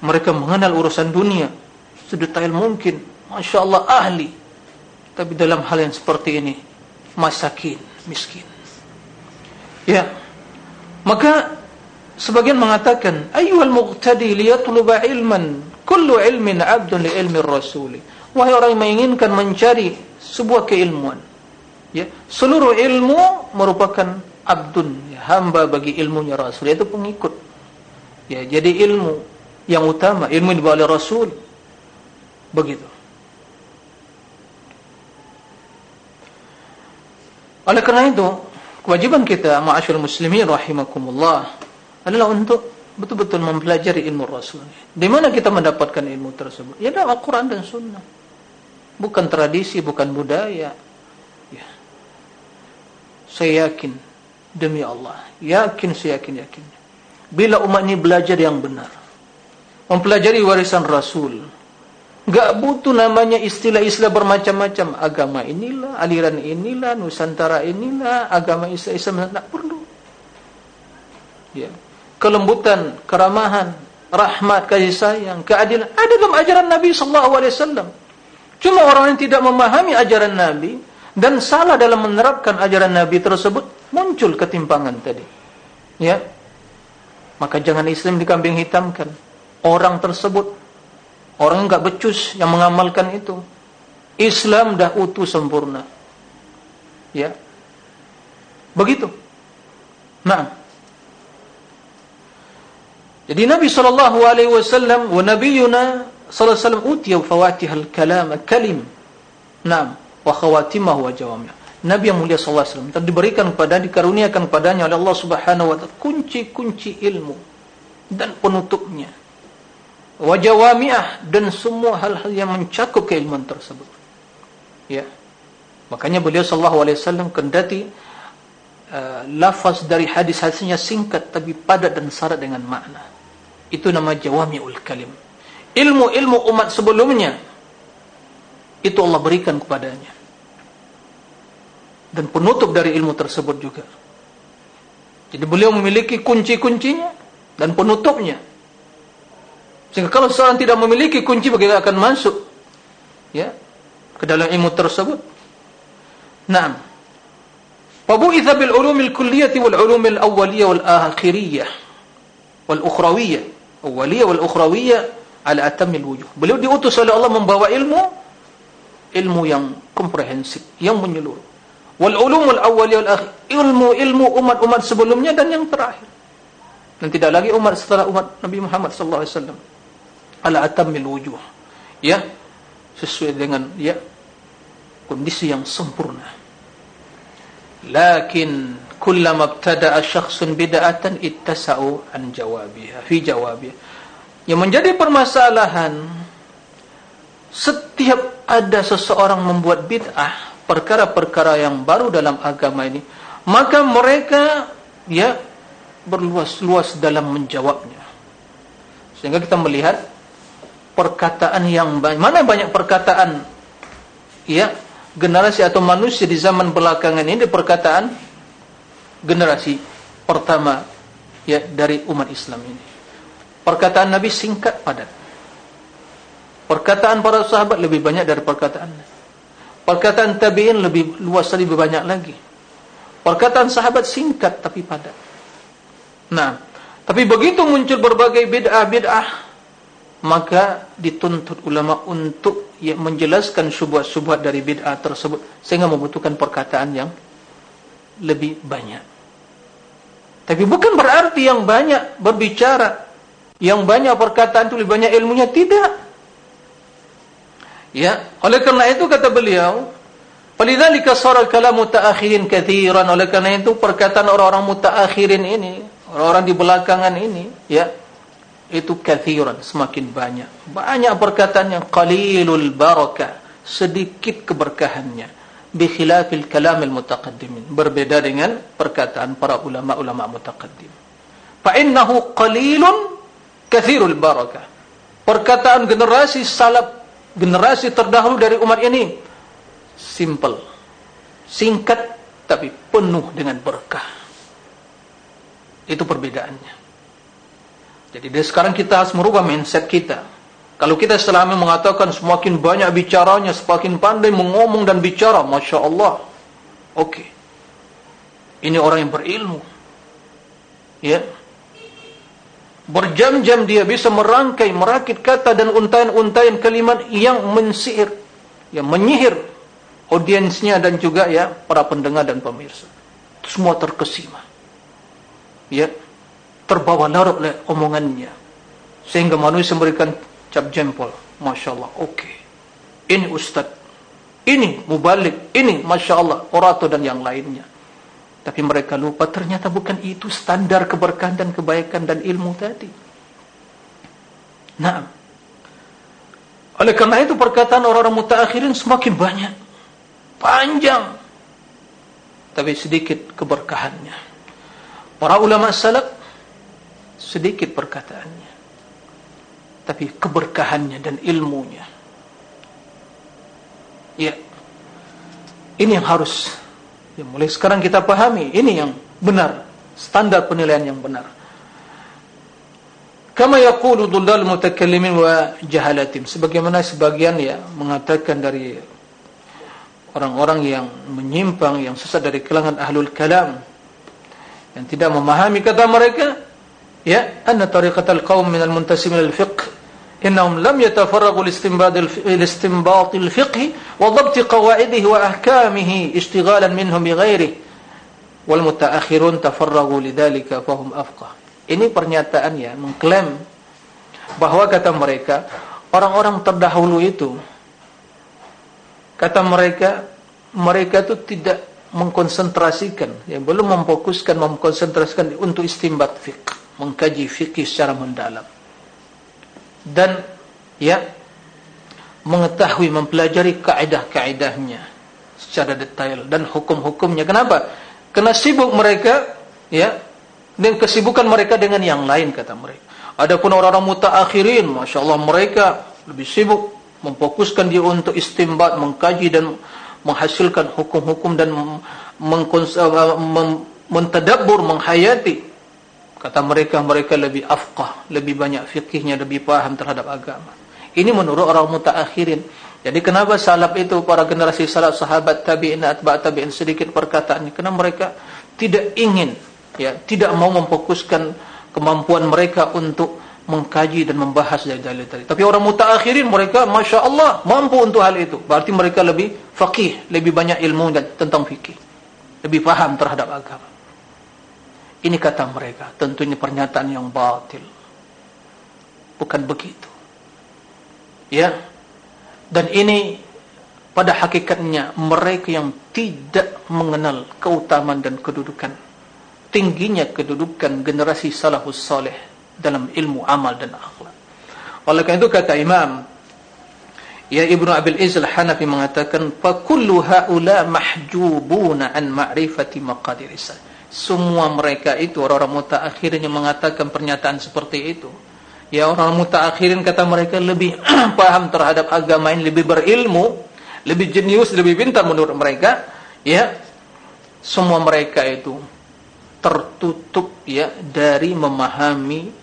mereka mengenal urusan dunia sedetail mungkin. Masya Allah ahli Tapi dalam hal yang seperti ini Masakin, miskin. Ya. Maka Sebagian mengatakan Ayuhal muqtadi liyatluba ilman Kullu ilmin abdun li ilmi rasuli. Wahai orang yang menginginkan mencari Sebuah keilmuan Ya Seluruh ilmu merupakan Abdun, ya, hamba bagi ilmunya rasul Itu pengikut. Ya, jadi ilmu yang utama ilmu yang dibawa oleh rasul. Begitu Oleh kerana itu, kewajiban kita ma'asyil muslimin rahimakumullah adalah untuk betul-betul mempelajari ilmu Rasul. Di mana kita mendapatkan ilmu tersebut? Ya dalam Al-Quran dan Sunnah. Bukan tradisi, bukan budaya. Ya. Saya yakin demi Allah. Yakin, saya yakin, yakin. Bila umat ini belajar yang benar. Mempelajari warisan Rasul. Gak butuh namanya istilah-istilah bermacam-macam. Agama inilah, aliran inilah, Nusantara inilah, agama Islam. Tak perlu. Ya kelembutan, keramahan, rahmat, kasih sayang, keadilan ada dalam ajaran Nabi wasallam. Cuma orang yang tidak memahami ajaran Nabi dan salah dalam menerapkan ajaran Nabi tersebut muncul ketimpangan tadi. Ya. Maka jangan Islam dikambing hitamkan. Orang tersebut orang enggak becus yang mengamalkan itu. Islam dah utuh sempurna. Ya. Begitu. Nah, jadi Nabi sallallahu alaihi wasallam wa nabiyuna sallallahu alaihi wasallam utiya fawatihal kalam kalim. Naam, wa khawatimahu wa jawami'. Nabi yang mulia sallallahu alaihi wasallam diberikan kepada dikaruniakan kepadanya oleh Allah Subhanahu wa taala kunci-kunci ilmu dan penutupnya. Wa jawami'ah dan semua hal-hal yang mencakup keilmuan tersebut. Ya. Makanya beliau sallallahu alaihi wasallam kendati uh, lafaz dari hadis-hadisnya singkat tapi padat dan syarat dengan makna. Itu nama jawami'ul kalim. Ilmu-ilmu umat sebelumnya itu Allah berikan kepadanya. Dan penutup dari ilmu tersebut juga. Jadi beliau memiliki kunci-kuncinya dan penutupnya. Sehingga kalau seorang tidak memiliki kunci bagaimana akan masuk ya ke dalam ilmu tersebut. Naam. Fabu'itha bil ulumil kulliyati wal ulumil awwaliyah wal akhiriyah wal ukhrawiyah awaliyah wal ukhrawiyah ala atamil wujuh. Beliau diutus oleh Allah membawa ilmu ilmu yang komprehensif, yang menyeluruh. Wal ulumul awwaliyah wal akhir, ilmu-ilmu umat-umat sebelumnya dan yang terakhir. Dan tidak lagi umat setelah umat Nabi Muhammad sallallahu alaihi wasallam. Ala atamil wujuh. Ya, sesuai dengan ya kondisi yang sempurna. Lakin kullama ibtada'a syakhsun bid'atan ittasa'u an jawabiha fi jawabiha yang menjadi permasalahan setiap ada seseorang membuat bid'ah perkara-perkara yang baru dalam agama ini maka mereka ya berluas-luas dalam menjawabnya sehingga kita melihat perkataan yang banyak mana banyak perkataan ya generasi atau manusia di zaman belakangan ini perkataan generasi pertama ya dari umat Islam ini. Perkataan Nabi singkat padat. Perkataan para sahabat lebih banyak dari perkataan. Perkataan tabi'in lebih luas lebih banyak lagi. Perkataan sahabat singkat tapi padat. Nah, tapi begitu muncul berbagai bid'ah-bid'ah maka dituntut ulama untuk ya, menjelaskan syubhat-syubhat dari bid'ah tersebut sehingga membutuhkan perkataan yang lebih banyak. Tapi bukan berarti yang banyak berbicara, yang banyak perkataan itu lebih banyak ilmunya tidak. Ya, oleh karena itu kata beliau, "Falidzalika sara kalamu ta'akhirin katsiran." Oleh karena itu perkataan orang-orang mutaakhirin ini, orang-orang di belakangan ini, ya, itu katsiran, semakin banyak. Banyak perkataan yang qalilul barakah, sedikit keberkahannya. Bikhilafil kalamil mutaqaddimin. Berbeda dengan perkataan para ulama-ulama mutaqaddim. Fa innahu qalilun kathirul barakah perkataan generasi salaf generasi terdahulu dari umat ini simple singkat tapi penuh dengan berkah. Itu perbedaannya jadi dari sekarang kita harus merubah mindset kita kalau kita selama mengatakan semakin banyak bicaranya, semakin pandai mengomong dan bicara, Masya Allah. Oke. Okay. Ini orang yang berilmu. Ya. Berjam-jam dia bisa merangkai, merakit kata dan untayan-untayan kalimat yang mensihir. Yang menyihir audiensnya dan juga ya para pendengar dan pemirsa. Semua terkesima. Ya. Terbawa larut oleh omongannya. Sehingga manusia memberikan cap jempol. Masya Allah. Okey. Ini ustaz. ini mubalik, ini Masya Allah, orator dan yang lainnya. Tapi mereka lupa ternyata bukan itu standar keberkahan dan kebaikan dan ilmu tadi. Nah, oleh karena itu perkataan orang-orang mutaakhirin semakin banyak, panjang, tapi sedikit keberkahannya. Para ulama salaf sedikit perkataannya, tapi keberkahannya dan ilmunya. Ya, ini yang harus Ya, mulai sekarang kita pahami ini yang benar, standar penilaian yang benar. Kama yaqulu dhullal mutakallimin wa jahalatim. Sebagaimana sebagian ya mengatakan dari orang-orang yang menyimpang, yang sesat dari kalangan ahlul kalam yang tidak memahami kata mereka, ya anna tariqatal qaum minal muntasimil al-fiqh innahum lam yatafarragu li-istinbat al-fiqh wa dhabt qawa'idihi wa ahkamihi ishtighalan minhum bighairi. Wal mutaakhirun tafarragu lidhalika fahum afqah. Ini pernyataan ya mengklaim bahwa kata mereka orang-orang terdahulu itu kata mereka mereka itu tidak mengkonsentrasikan ya belum memfokuskan memkonsentrasikan untuk istinbat fiqh mengkaji fikih secara mendalam. Dan ya mengetahui mempelajari kaidah-kaidahnya secara detail dan hukum-hukumnya. Kenapa? Kena sibuk mereka ya dan kesibukan mereka dengan yang lain kata mereka. Adapun orang-orang mutaakhirin masyaallah mereka lebih sibuk memfokuskan dia untuk istimbat mengkaji dan menghasilkan hukum-hukum dan mentadabbur menghayati Kata mereka, mereka lebih afqah, lebih banyak fikihnya, lebih paham terhadap agama. Ini menurut orang mutaakhirin. Jadi kenapa salaf itu, para generasi salaf, sahabat tabi'in, atba' tabi'in, sedikit perkataannya. Kenapa mereka tidak ingin, ya, tidak mau memfokuskan kemampuan mereka untuk mengkaji dan membahas dari dalil tadi. Tapi orang mutaakhirin mereka, Masya Allah, mampu untuk hal itu. Berarti mereka lebih faqih, lebih banyak ilmu dan tentang fikih. Lebih paham terhadap agama. Ini kata mereka, tentunya pernyataan yang batil. Bukan begitu. Ya. Dan ini pada hakikatnya mereka yang tidak mengenal keutamaan dan kedudukan tingginya kedudukan generasi salafus saleh dalam ilmu amal dan akhlak. Oleh karena itu kata Imam Ya Ibnu Abil Izz Al-Hanafi mengatakan fa kullu haula mahjubuna an ma'rifati maqadir semua mereka itu orang-orang mutaakhirin yang mengatakan pernyataan seperti itu. Ya orang mutaakhirin kata mereka lebih *clears throat* paham terhadap agama ini, lebih berilmu, lebih jenius, lebih pintar menurut mereka. Ya, semua mereka itu tertutup ya dari memahami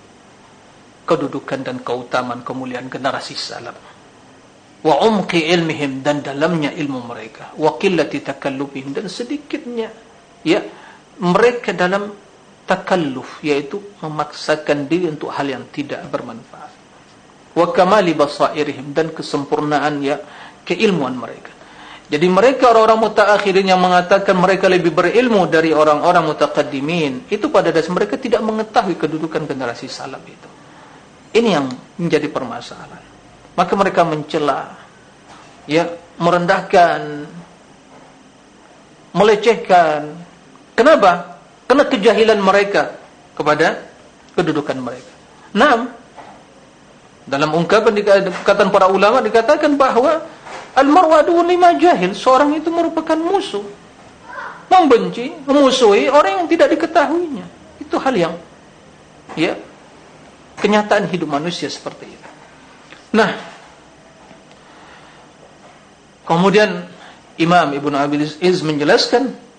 kedudukan dan keutamaan kemuliaan generasi salaf. Wa umqi ilmihim dan dalamnya ilmu mereka. Wa qillati takallubihim dan sedikitnya ya mereka dalam takalluf yaitu memaksakan diri untuk hal yang tidak bermanfaat. Wa kamali basairihim dan kesempurnaan ya keilmuan mereka. Jadi mereka orang-orang mutaakhirin yang mengatakan mereka lebih berilmu dari orang-orang mutaqaddimin itu pada dasar mereka tidak mengetahui kedudukan generasi salaf itu. Ini yang menjadi permasalahan. Maka mereka mencela ya merendahkan melecehkan Kenapa? Karena kejahilan mereka kepada kedudukan mereka. Naam. Dalam ungkapan dikatakan para ulama dikatakan bahawa al-marwadu lima jahil, seorang itu merupakan musuh. Membenci, memusuhi orang yang tidak diketahuinya. Itu hal yang ya kenyataan hidup manusia seperti itu. Nah, kemudian Imam Ibn Abi Iz menjelaskan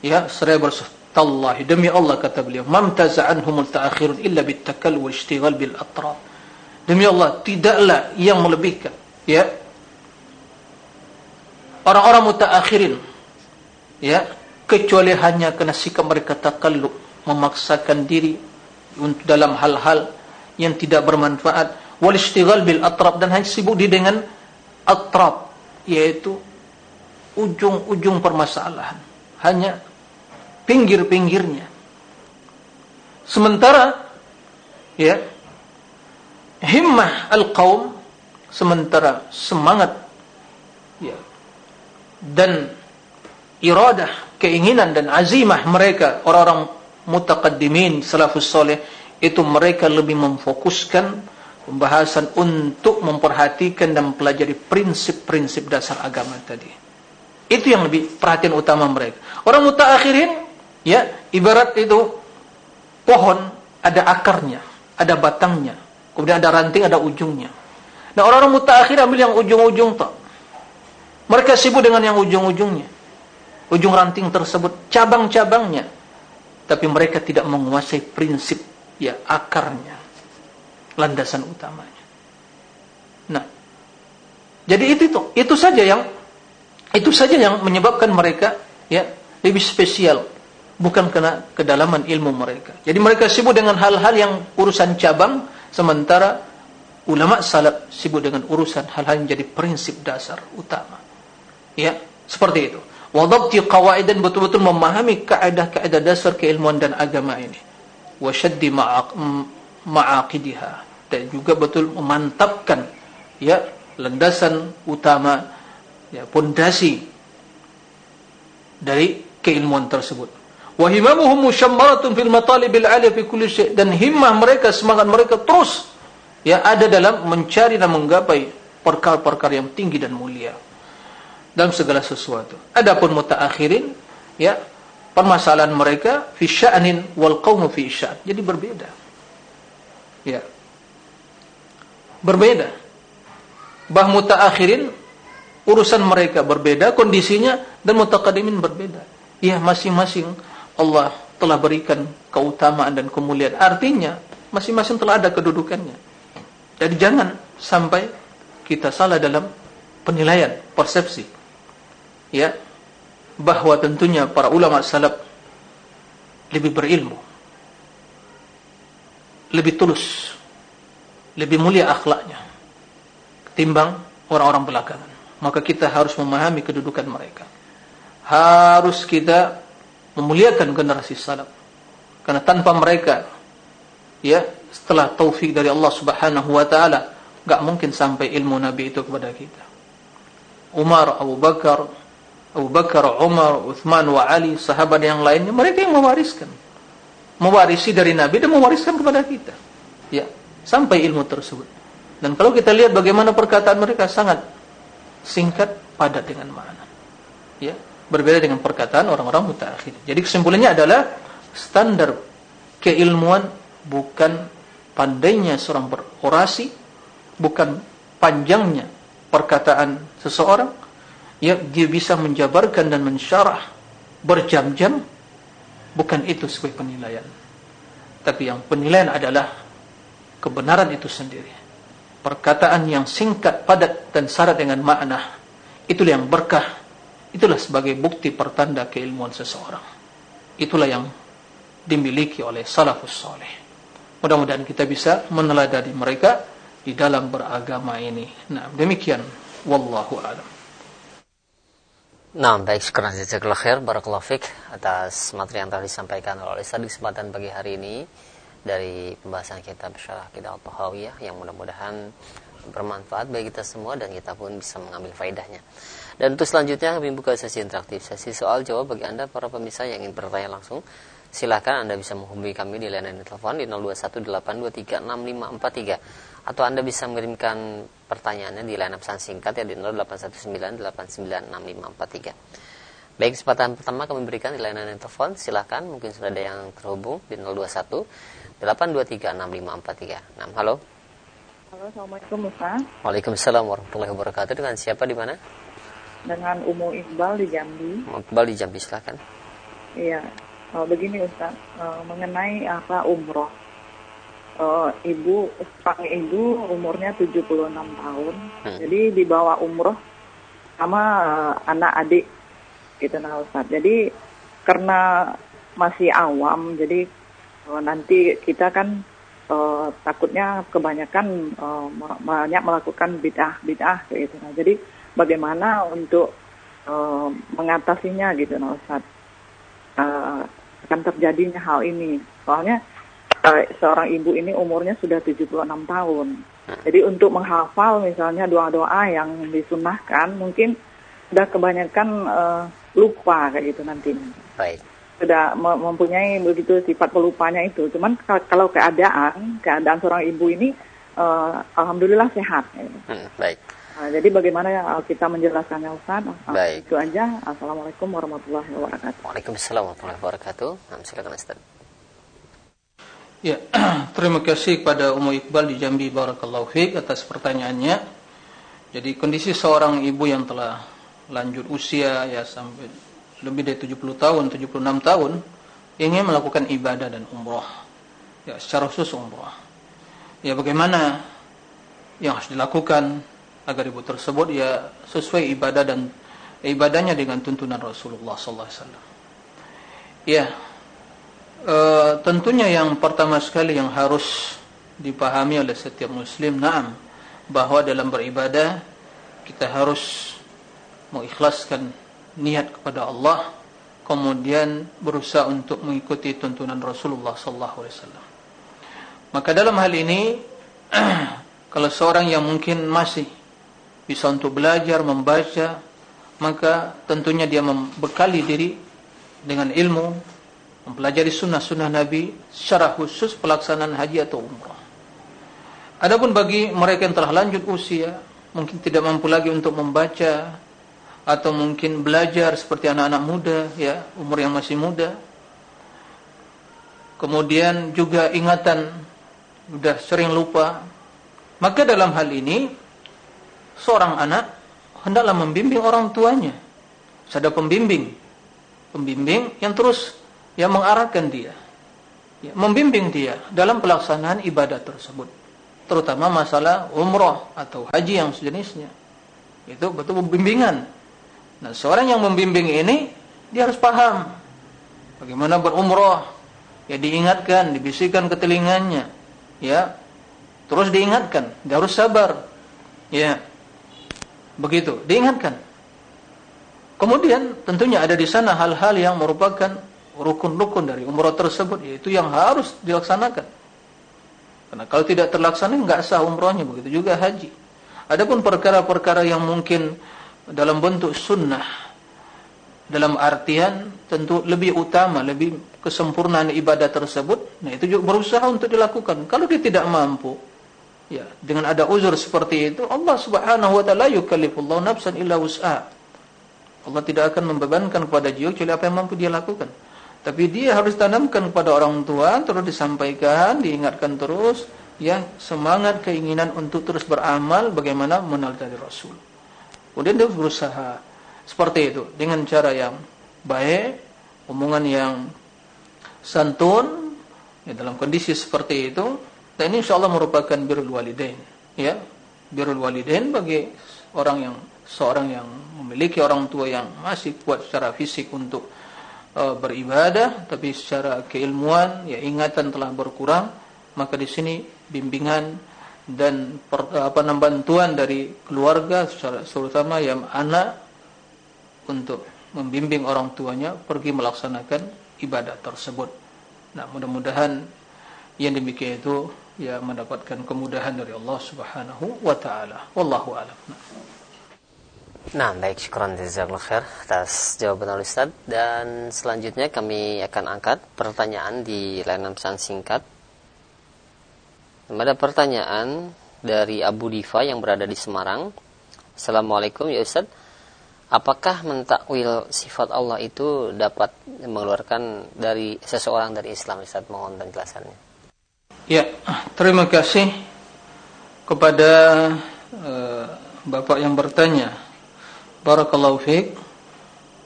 ya seraya bersuh. Tallahi demi Allah kata beliau mamtaza anhumul ta'akhirun illa bittakal wa ishtighal bil atraf demi Allah tidaklah yang melebihkan ya orang-orang mutaakhirin ya kecuali hanya kena sikap mereka takallub memaksakan diri untuk dalam hal-hal yang tidak bermanfaat wal ishtighal bil atraf dan hanya sibuk di dengan atraf yaitu ujung-ujung permasalahan. Hanya pinggir-pinggirnya. Sementara ya himmah al-qaum sementara semangat ya dan iradah, keinginan dan azimah mereka orang-orang mutaqaddimin salafus soleh itu mereka lebih memfokuskan pembahasan untuk memperhatikan dan mempelajari prinsip-prinsip dasar agama tadi. Itu yang lebih perhatian utama mereka. Orang mutaakhirin ya ibarat itu pohon ada akarnya, ada batangnya, kemudian ada ranting, ada ujungnya. Nah orang-orang mutaakhir ambil yang ujung-ujung tak. Mereka sibuk dengan yang ujung-ujungnya. Ujung ranting tersebut, cabang-cabangnya. Tapi mereka tidak menguasai prinsip, ya akarnya. Landasan utamanya. Nah, jadi itu itu, itu saja yang itu saja yang menyebabkan mereka ya lebih spesial bukan kena kedalaman ilmu mereka. Jadi mereka sibuk dengan hal-hal yang urusan cabang sementara ulama salaf sibuk dengan urusan hal-hal yang jadi prinsip dasar utama. Ya, seperti itu. Wadabti qawaidan betul-betul memahami kaidah-kaidah dasar keilmuan dan agama ini. Wa shaddi ma'aqidiha dan juga betul memantapkan ya landasan utama ya pondasi dari keilmuan tersebut. Wa himamuhum mushammaratun fil matalibil 'aliyah fi kulli syai' dan himmah mereka semangat mereka terus ya ada dalam mencari dan menggapai perkara-perkara yang tinggi dan mulia dalam segala sesuatu. Adapun mutaakhirin ya permasalahan mereka fi sya'nin wal qaumu fi sya'n. Jadi berbeda. Ya. Berbeda. Bah mutaakhirin urusan mereka berbeda, kondisinya dan mutaqaddimin berbeda. Ya, masing-masing Allah telah berikan keutamaan dan kemuliaan. Artinya masing-masing telah ada kedudukannya. Jadi jangan sampai kita salah dalam penilaian, persepsi ya bahwa tentunya para ulama salaf lebih berilmu lebih tulus lebih mulia akhlaknya ketimbang orang-orang belakangan maka kita harus memahami kedudukan mereka harus kita memuliakan generasi salaf karena tanpa mereka ya setelah taufik dari Allah Subhanahu wa taala enggak mungkin sampai ilmu nabi itu kepada kita Umar Abu Bakar Abu Bakar, Umar, Uthman, wa Ali, sahabat yang lainnya, mereka yang mewariskan. Mewarisi dari Nabi dan mewariskan kepada kita. Ya, sampai ilmu tersebut. Dan kalau kita lihat bagaimana perkataan mereka sangat singkat, padat dengan makna. Ya, berbeda dengan perkataan orang-orang mutakhir. Jadi kesimpulannya adalah standar keilmuan bukan pandainya seorang berorasi, bukan panjangnya perkataan seseorang, ya dia bisa menjabarkan dan mensyarah berjam-jam bukan itu sebagai penilaian tapi yang penilaian adalah kebenaran itu sendiri perkataan yang singkat padat dan syarat dengan makna itulah yang berkah itulah sebagai bukti pertanda keilmuan seseorang. Itulah yang dimiliki oleh salafus soleh mudah-mudahan kita bisa meneladani mereka di dalam beragama ini. Nah demikian. Wallahu a'lam. Nah, baik, syukur jazakallahu khair, barakallahu fik atas materi yang telah disampaikan oleh Ustaz kesempatan pagi hari ini dari pembahasan kita bersyarah kita al-tahawiyah yang mudah-mudahan bermanfaat bagi kita semua dan kita pun bisa mengambil faedahnya. Dan untuk selanjutnya kami buka sesi interaktif, sesi soal jawab bagi Anda para pemirsa yang ingin bertanya langsung. Silakan Anda bisa menghubungi kami di layanan telepon di 0218236543 atau Anda bisa mengirimkan pertanyaannya di line pesan singkat ya di 0819896543. Baik, kesempatan pertama kami berikan di layanan telepon. Silakan, mungkin sudah ada yang terhubung di 021 8236543. Nah, halo. Halo, Assalamualaikum Ustaz. Waalaikumsalam warahmatullahi wabarakatuh. Dengan siapa di mana? Dengan Umu Iqbal di Jambi. Iqbal di Jambi, silakan. Iya. Oh, begini Ustaz, uh, mengenai apa umroh uh, ibu sang ibu umurnya 76 tahun. Hmm. Jadi dibawa umroh sama uh, anak adik gitu nah Ustaz. Jadi karena masih awam jadi uh, nanti kita kan takutnya kebanyakan banyak melakukan bid'ah bid'ah gitu nah. Jadi bagaimana untuk uh, mengatasinya gitu nah Ustaz. Uh, akan terjadinya hal ini. Soalnya uh, seorang ibu ini umurnya sudah 76 tahun. Jadi untuk menghafal misalnya doa-doa yang disunahkan mungkin sudah kebanyakan uh, lupa kayak gitu nantinya. Baik. Sudah mempunyai begitu sifat pelupanya itu. Cuman kalau keadaan, keadaan seorang ibu ini, uh, alhamdulillah sehat. Hmm, baik. Nah, jadi bagaimana uh, kita menjelaskannya Ustaz? Baik. Itu aja. Assalamualaikum warahmatullahi wabarakatuh. Waalaikumsalam warahmatullahi wabarakatuh. Nah, silakan Ustaz. Ya, *clears throat* terima kasih kepada Umu Iqbal di Jambi Barakallahu Fik atas pertanyaannya. Jadi kondisi seorang ibu yang telah lanjut usia ya sampai lebih dari 70 tahun, 76 tahun ingin melakukan ibadah dan umrah. Ya, secara khusus umrah. Ya, bagaimana yang harus dilakukan agar ibu tersebut ya sesuai ibadah dan ibadahnya dengan tuntunan Rasulullah sallallahu alaihi wasallam. Ya, e, tentunya yang pertama sekali yang harus dipahami oleh setiap muslim na'am bahwa dalam beribadah kita harus mengikhlaskan niat kepada Allah kemudian berusaha untuk mengikuti tuntunan Rasulullah sallallahu alaihi wasallam maka dalam hal ini *clears throat* kalau seorang yang mungkin masih bisa untuk belajar membaca maka tentunya dia membekali diri dengan ilmu mempelajari sunnah-sunnah Nabi secara khusus pelaksanaan haji atau umrah. Adapun bagi mereka yang telah lanjut usia, mungkin tidak mampu lagi untuk membaca atau mungkin belajar seperti anak-anak muda, ya umur yang masih muda. Kemudian juga ingatan sudah sering lupa. Maka dalam hal ini seorang anak hendaklah membimbing orang tuanya. Ada pembimbing, pembimbing yang terus yang mengarahkan dia. Ya, membimbing dia dalam pelaksanaan ibadah tersebut. Terutama masalah umrah atau haji yang sejenisnya. Itu betul pembimbingan. Nah seorang yang membimbing ini dia harus paham bagaimana berumrah. Ya diingatkan dibisikkan ke telinganya. Ya terus diingatkan. Dia harus sabar. Ya begitu diingatkan kemudian tentunya ada di sana hal-hal yang merupakan rukun-rukun dari umrah tersebut yaitu yang harus dilaksanakan. Karena kalau tidak terlaksana enggak sah umrahnya begitu juga haji. Adapun perkara-perkara yang mungkin dalam bentuk sunnah dalam artian tentu lebih utama, lebih kesempurnaan ibadah tersebut, nah itu juga berusaha untuk dilakukan. Kalau dia tidak mampu, ya dengan ada uzur seperti itu, Allah Subhanahu wa taala yukallifullahu nafsan illa wus'aha. Allah tidak akan membebankan kepada jiwa kecuali apa yang mampu dia lakukan. Tapi dia harus tanamkan kepada orang tua terus disampaikan, diingatkan terus ya semangat keinginan untuk terus beramal bagaimana meneladani Rasul. Kemudian dia berusaha seperti itu dengan cara yang baik, omongan yang santun ya dalam kondisi seperti itu dan ini insyaallah merupakan birrul walidain ya. Birrul walidain bagi orang yang seorang yang memiliki orang tua yang masih kuat secara fisik untuk uh, beribadah tapi secara keilmuan ya ingatan telah berkurang maka di sini bimbingan dan per, apa namanya bantuan dari keluarga secara terutama yang anak untuk membimbing orang tuanya pergi melaksanakan ibadah tersebut. Nah, mudah-mudahan yang demikian itu ya mendapatkan kemudahan dari Allah Subhanahu wa taala. Wallahu a'lam. Nah. Baik, syukuran jazakallahu khair atas jawaban al Ustaz dan selanjutnya kami akan angkat pertanyaan di layanan pesan singkat. Ada pertanyaan dari Abu Diva yang berada di Semarang. Assalamualaikum ya Ustaz. Apakah mentakwil sifat Allah itu dapat mengeluarkan dari seseorang dari Islam Ustaz? Mohon penjelasannya. Ya, terima kasih kepada uh, Bapak yang bertanya Barakallahu fiik.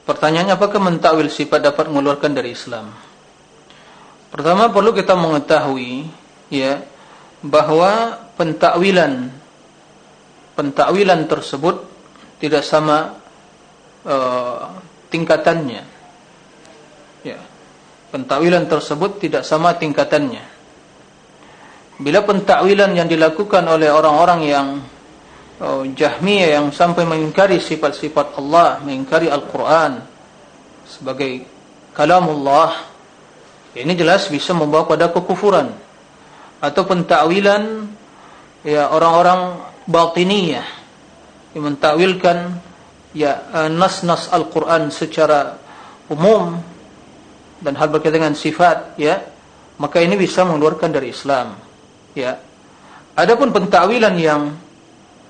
Pertanyaannya apakah mentakwil sifat dapat mengeluarkan dari Islam? Pertama perlu kita mengetahui ya bahwa pentakwilan pentakwilan tersebut tidak sama uh, tingkatannya. Ya. Pentakwilan tersebut tidak sama tingkatannya. Bila pentakwilan yang dilakukan oleh orang-orang yang oh, Jahmiyah yang sampai mengingkari sifat-sifat Allah, mengingkari Al-Quran sebagai kalamullah, ini jelas bisa membawa pada kekufuran atau pentakwilan ya orang-orang batiniyah yang mentakwilkan ya uh, nas-nas Al-Qur'an secara umum dan hal berkaitan dengan sifat ya maka ini bisa mengeluarkan dari Islam ya. Adapun pentakwilan yang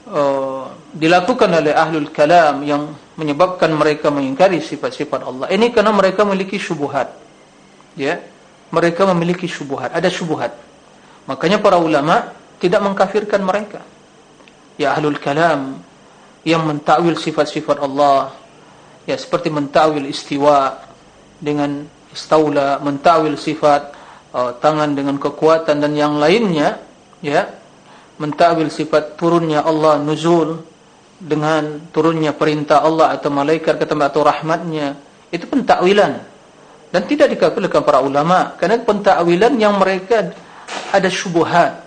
uh, dilakukan oleh ahlul kalam yang menyebabkan mereka mengingkari sifat-sifat Allah ini karena mereka memiliki syubhat. Ya. Mereka memiliki syubhat. Ada syubhat. Makanya para ulama tidak mengkafirkan mereka. Ya ahlul kalam yang mentakwil sifat-sifat Allah ya seperti mentakwil istiwa dengan istaula mentakwil sifat uh, tangan dengan kekuatan dan yang lainnya ya mentakwil sifat turunnya Allah nuzul dengan turunnya perintah Allah atau malaikat atau rahmatnya itu pentakwilan dan tidak dikafirkan para ulama karena pentakwilan yang mereka ada syubhat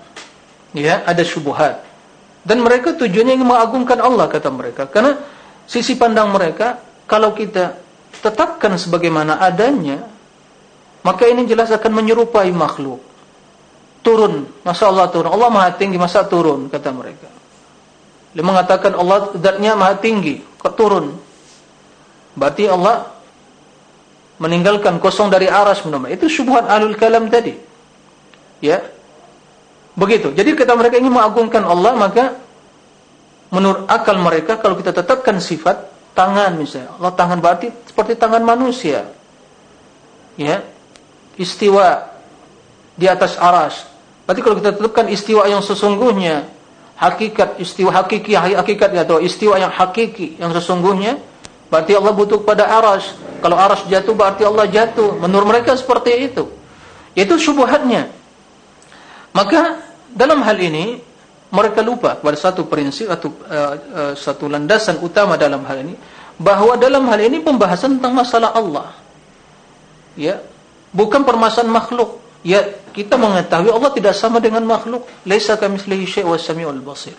ya ada syubhat dan mereka tujuannya ingin mengagungkan Allah kata mereka. Karena sisi pandang mereka, kalau kita tetapkan sebagaimana adanya, maka ini jelas akan menyerupai makhluk. Turun, masa Allah turun. Allah maha tinggi, masa turun, kata mereka. Dia mengatakan Allah zatnya maha tinggi, kok turun. Berarti Allah meninggalkan kosong dari aras. Itu syubhat alul kalam tadi. Ya, Begitu. Jadi kita mereka ingin mengagungkan Allah, maka menurut akal mereka kalau kita tetapkan sifat tangan misalnya, Allah tangan berarti seperti tangan manusia. Ya. Istiwa di atas aras. Berarti kalau kita tetapkan istiwa yang sesungguhnya, hakikat istiwa hakiki hakikat atau istiwa yang hakiki yang sesungguhnya, berarti Allah butuh pada aras. Kalau aras jatuh berarti Allah jatuh. Menurut mereka seperti itu. Itu syubhatnya. Maka dalam hal ini mereka lupa pada satu prinsip atau uh, uh, satu landasan utama dalam hal ini bahawa dalam hal ini pembahasan tentang masalah Allah ya bukan permasalahan makhluk. Ya kita mengetahui Allah tidak sama dengan makhluk. Laisa kamitslihi syai' was samiul basir.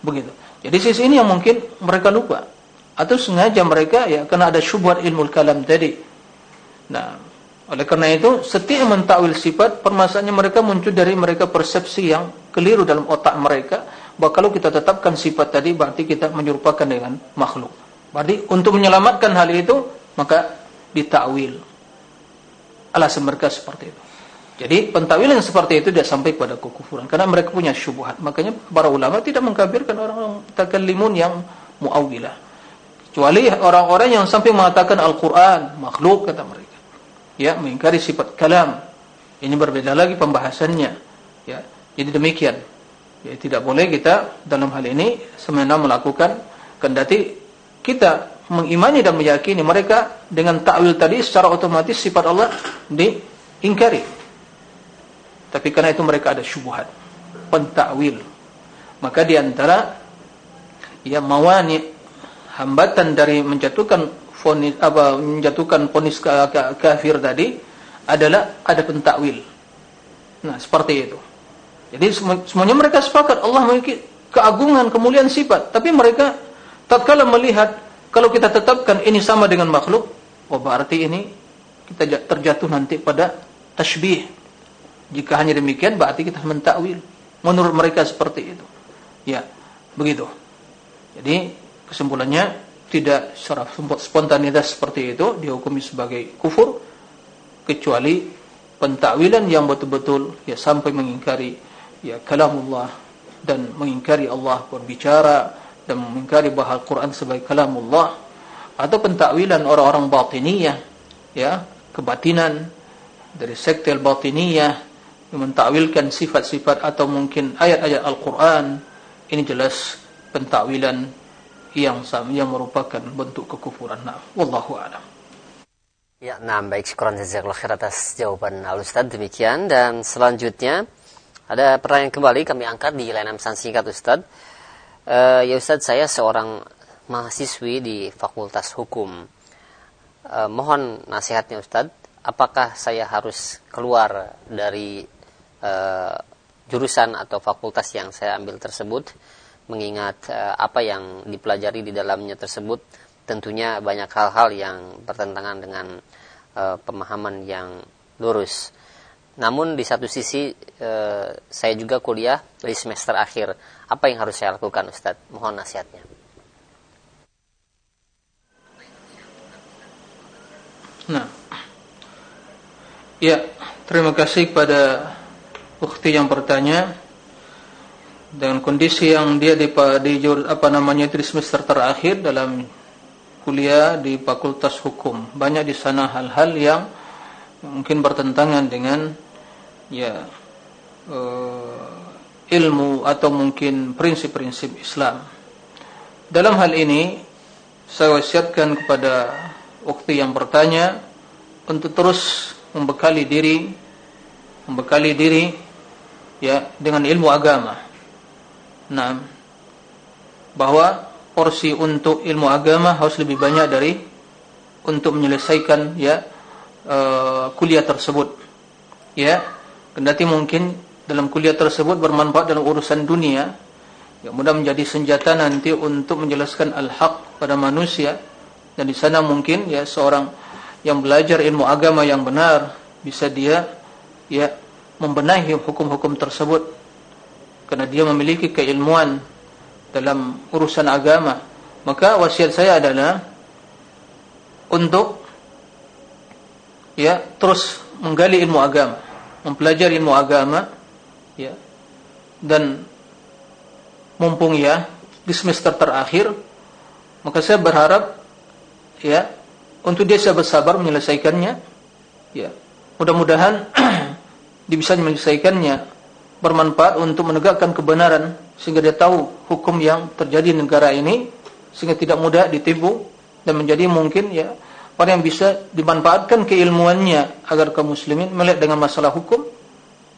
Begitu. Jadi sisi ini yang mungkin mereka lupa. Atau sengaja mereka ya karena ada syubhat ilmu kalam tadi. Nah oleh karena itu, setiap mentakwil sifat, permasalahannya mereka muncul dari mereka persepsi yang keliru dalam otak mereka, bahawa kalau kita tetapkan sifat tadi, berarti kita menyerupakan dengan makhluk. Berarti untuk menyelamatkan hal itu, maka ditakwil. Alasan mereka seperti itu. Jadi pentakwilan seperti itu tidak sampai kepada kekufuran. Karena mereka punya syubhat. Makanya para ulama tidak mengkafirkan orang-orang takallimun yang mu'awilah. Kecuali orang-orang yang sampai mengatakan Al-Quran, makhluk kata mereka ya mengingkari sifat kalam ini berbeda lagi pembahasannya ya jadi demikian ya tidak boleh kita dalam hal ini semena melakukan kendati kita mengimani dan meyakini mereka dengan takwil tadi secara otomatis sifat Allah diingkari tapi karena itu mereka ada syubhat pentakwil maka di antara ya mawani hambatan dari menjatuhkan fonis apa menjatuhkan fonis kafir tadi adalah ada pentakwil. Nah, seperti itu. Jadi semuanya mereka sepakat Allah memiliki keagungan, kemuliaan sifat, tapi mereka tatkala melihat kalau kita tetapkan ini sama dengan makhluk, oh berarti ini kita terjatuh nanti pada tasbih. Jika hanya demikian berarti kita mentakwil. Menurut mereka seperti itu. Ya, begitu. Jadi kesimpulannya tidak secara spontanitas seperti itu dihukumi sebagai kufur kecuali pentakwilan yang betul-betul ya sampai mengingkari ya kalamullah dan mengingkari Allah berbicara dan mengingkari bahawa Al-Quran sebagai kalamullah atau pentakwilan orang-orang batiniyah ya kebatinan dari sekte batiniyah yang mentakwilkan sifat-sifat atau mungkin ayat-ayat Al-Quran ini jelas pentakwilan yang yang merupakan bentuk kekufuran. Nah, wallahu a'lam. Ya, nah baik syukuran jazakallahu khair atas jawaban Al Ustaz demikian dan selanjutnya ada pertanyaan kembali kami angkat di layanan pesan singkat Ustaz. Uh, ya Ustaz, saya seorang mahasiswi di Fakultas Hukum. Uh, mohon nasihatnya Ustaz, apakah saya harus keluar dari uh, jurusan atau fakultas yang saya ambil tersebut? mengingat uh, apa yang dipelajari di dalamnya tersebut tentunya banyak hal-hal yang bertentangan dengan uh, pemahaman yang lurus. Namun di satu sisi uh, saya juga kuliah di semester akhir. Apa yang harus saya lakukan Ustaz? Mohon nasihatnya. Nah. Ya, terima kasih kepada bukti yang bertanya dengan kondisi yang dia di, di apa namanya di semester terakhir dalam kuliah di Fakultas Hukum. Banyak di sana hal-hal yang mungkin bertentangan dengan ya eh, ilmu atau mungkin prinsip-prinsip Islam. Dalam hal ini saya wasiatkan kepada ukti yang bertanya untuk terus membekali diri membekali diri ya dengan ilmu agama Nah, bahwa porsi untuk ilmu agama harus lebih banyak dari untuk menyelesaikan ya uh, kuliah tersebut. Ya, kendati mungkin dalam kuliah tersebut bermanfaat dalam urusan dunia, ya mudah menjadi senjata nanti untuk menjelaskan al-haq pada manusia. Dan di sana mungkin ya seorang yang belajar ilmu agama yang benar bisa dia ya membenahi hukum-hukum tersebut. Karena dia memiliki keilmuan dalam urusan agama. Maka wasiat saya adalah untuk ya terus menggali ilmu agama mempelajari ilmu agama dan mumpung ya di semester terakhir maka saya berharap ya untuk dia sabar sabar menyelesaikannya ya. Mudah-mudahan *clears throat* dia bisa menyelesaikannya bermanfaat untuk menegakkan kebenaran sehingga dia tahu hukum yang terjadi di negara ini sehingga tidak mudah ditipu dan menjadi mungkin ya orang yang bisa dimanfaatkan keilmuannya agar kaum muslimin melek dengan masalah hukum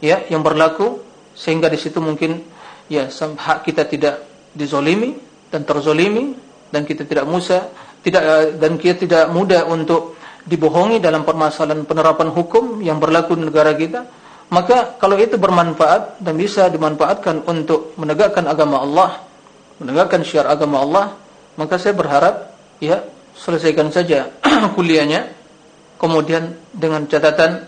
ya yang berlaku sehingga di situ mungkin ya hak kita tidak dizolimi dan terzolimi dan kita tidak musa tidak dan kita tidak mudah untuk dibohongi dalam permasalahan penerapan hukum yang berlaku di negara kita maka kalau itu bermanfaat dan bisa dimanfaatkan untuk menegakkan agama Allah, menegakkan syiar agama Allah, maka saya berharap ya selesaikan saja *clears throat* kuliahnya. Kemudian dengan catatan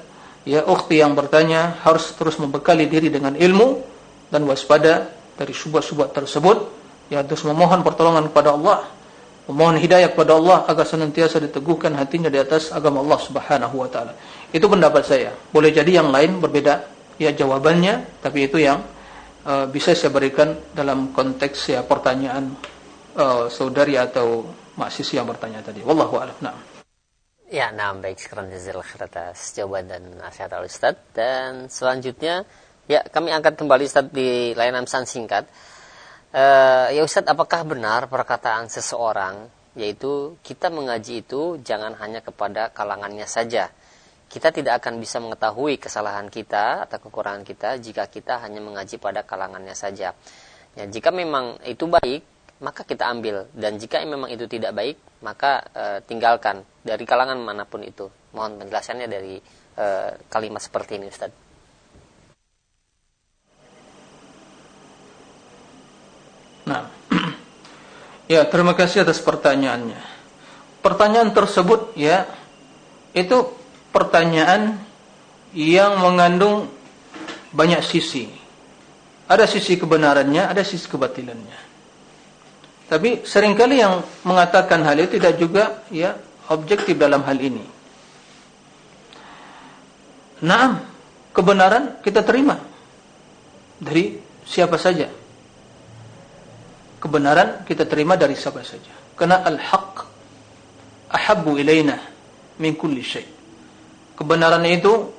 ya ukhti yang bertanya harus terus membekali diri dengan ilmu dan waspada dari syubhat-syubhat tersebut ya terus memohon pertolongan kepada Allah memohon hidayah kepada Allah agar senantiasa diteguhkan hatinya di atas agama Allah Subhanahu wa taala. Itu pendapat saya. Boleh jadi yang lain berbeda ya jawabannya, tapi itu yang uh, bisa saya berikan dalam konteks ya pertanyaan uh, saudari atau mahasiswa yang bertanya tadi. Wallahu a'lam. Ya, nah baik sekarang khair atas jawaban dan nasihat al Ustaz dan selanjutnya ya kami angkat kembali Ustaz di layanan pesan singkat. Uh, ya Ustadz, apakah benar perkataan seseorang yaitu kita mengaji itu jangan hanya kepada kalangannya saja. Kita tidak akan bisa mengetahui kesalahan kita atau kekurangan kita jika kita hanya mengaji pada kalangannya saja. Ya, jika memang itu baik, maka kita ambil dan jika memang itu tidak baik, maka uh, tinggalkan dari kalangan mana pun itu. Mohon penjelasannya dari uh, kalimat seperti ini Ustadz. Nah, *clears throat* ya terima kasih atas pertanyaannya. Pertanyaan tersebut ya itu pertanyaan yang mengandung banyak sisi. Ada sisi kebenarannya, ada sisi kebatilannya. Tapi seringkali yang mengatakan hal itu tidak juga ya objektif dalam hal ini. Naam, kebenaran kita terima dari siapa saja kebenaran kita terima dari siapa saja. Karena al-haq ahabbu ilaina min kulli syai. Kebenaran itu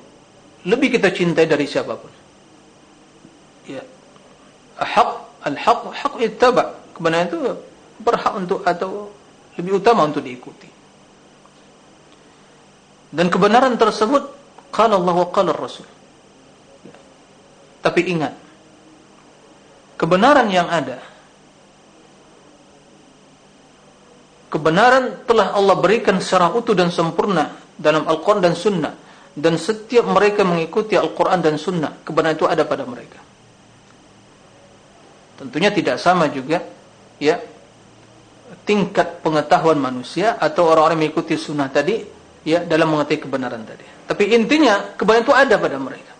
lebih kita cintai dari siapapun. Ya. Haq al-haq haq ittaba. Kebenaran itu berhak untuk atau lebih utama untuk diikuti. Dan kebenaran tersebut qala Allah wa qala Rasul. Ya. Tapi ingat kebenaran yang ada kebenaran telah Allah berikan secara utuh dan sempurna dalam Al-Quran dan Sunnah dan setiap mereka mengikuti Al-Quran dan Sunnah kebenaran itu ada pada mereka tentunya tidak sama juga ya tingkat pengetahuan manusia atau orang-orang mengikuti Sunnah tadi ya dalam mengerti kebenaran tadi tapi intinya kebenaran itu ada pada mereka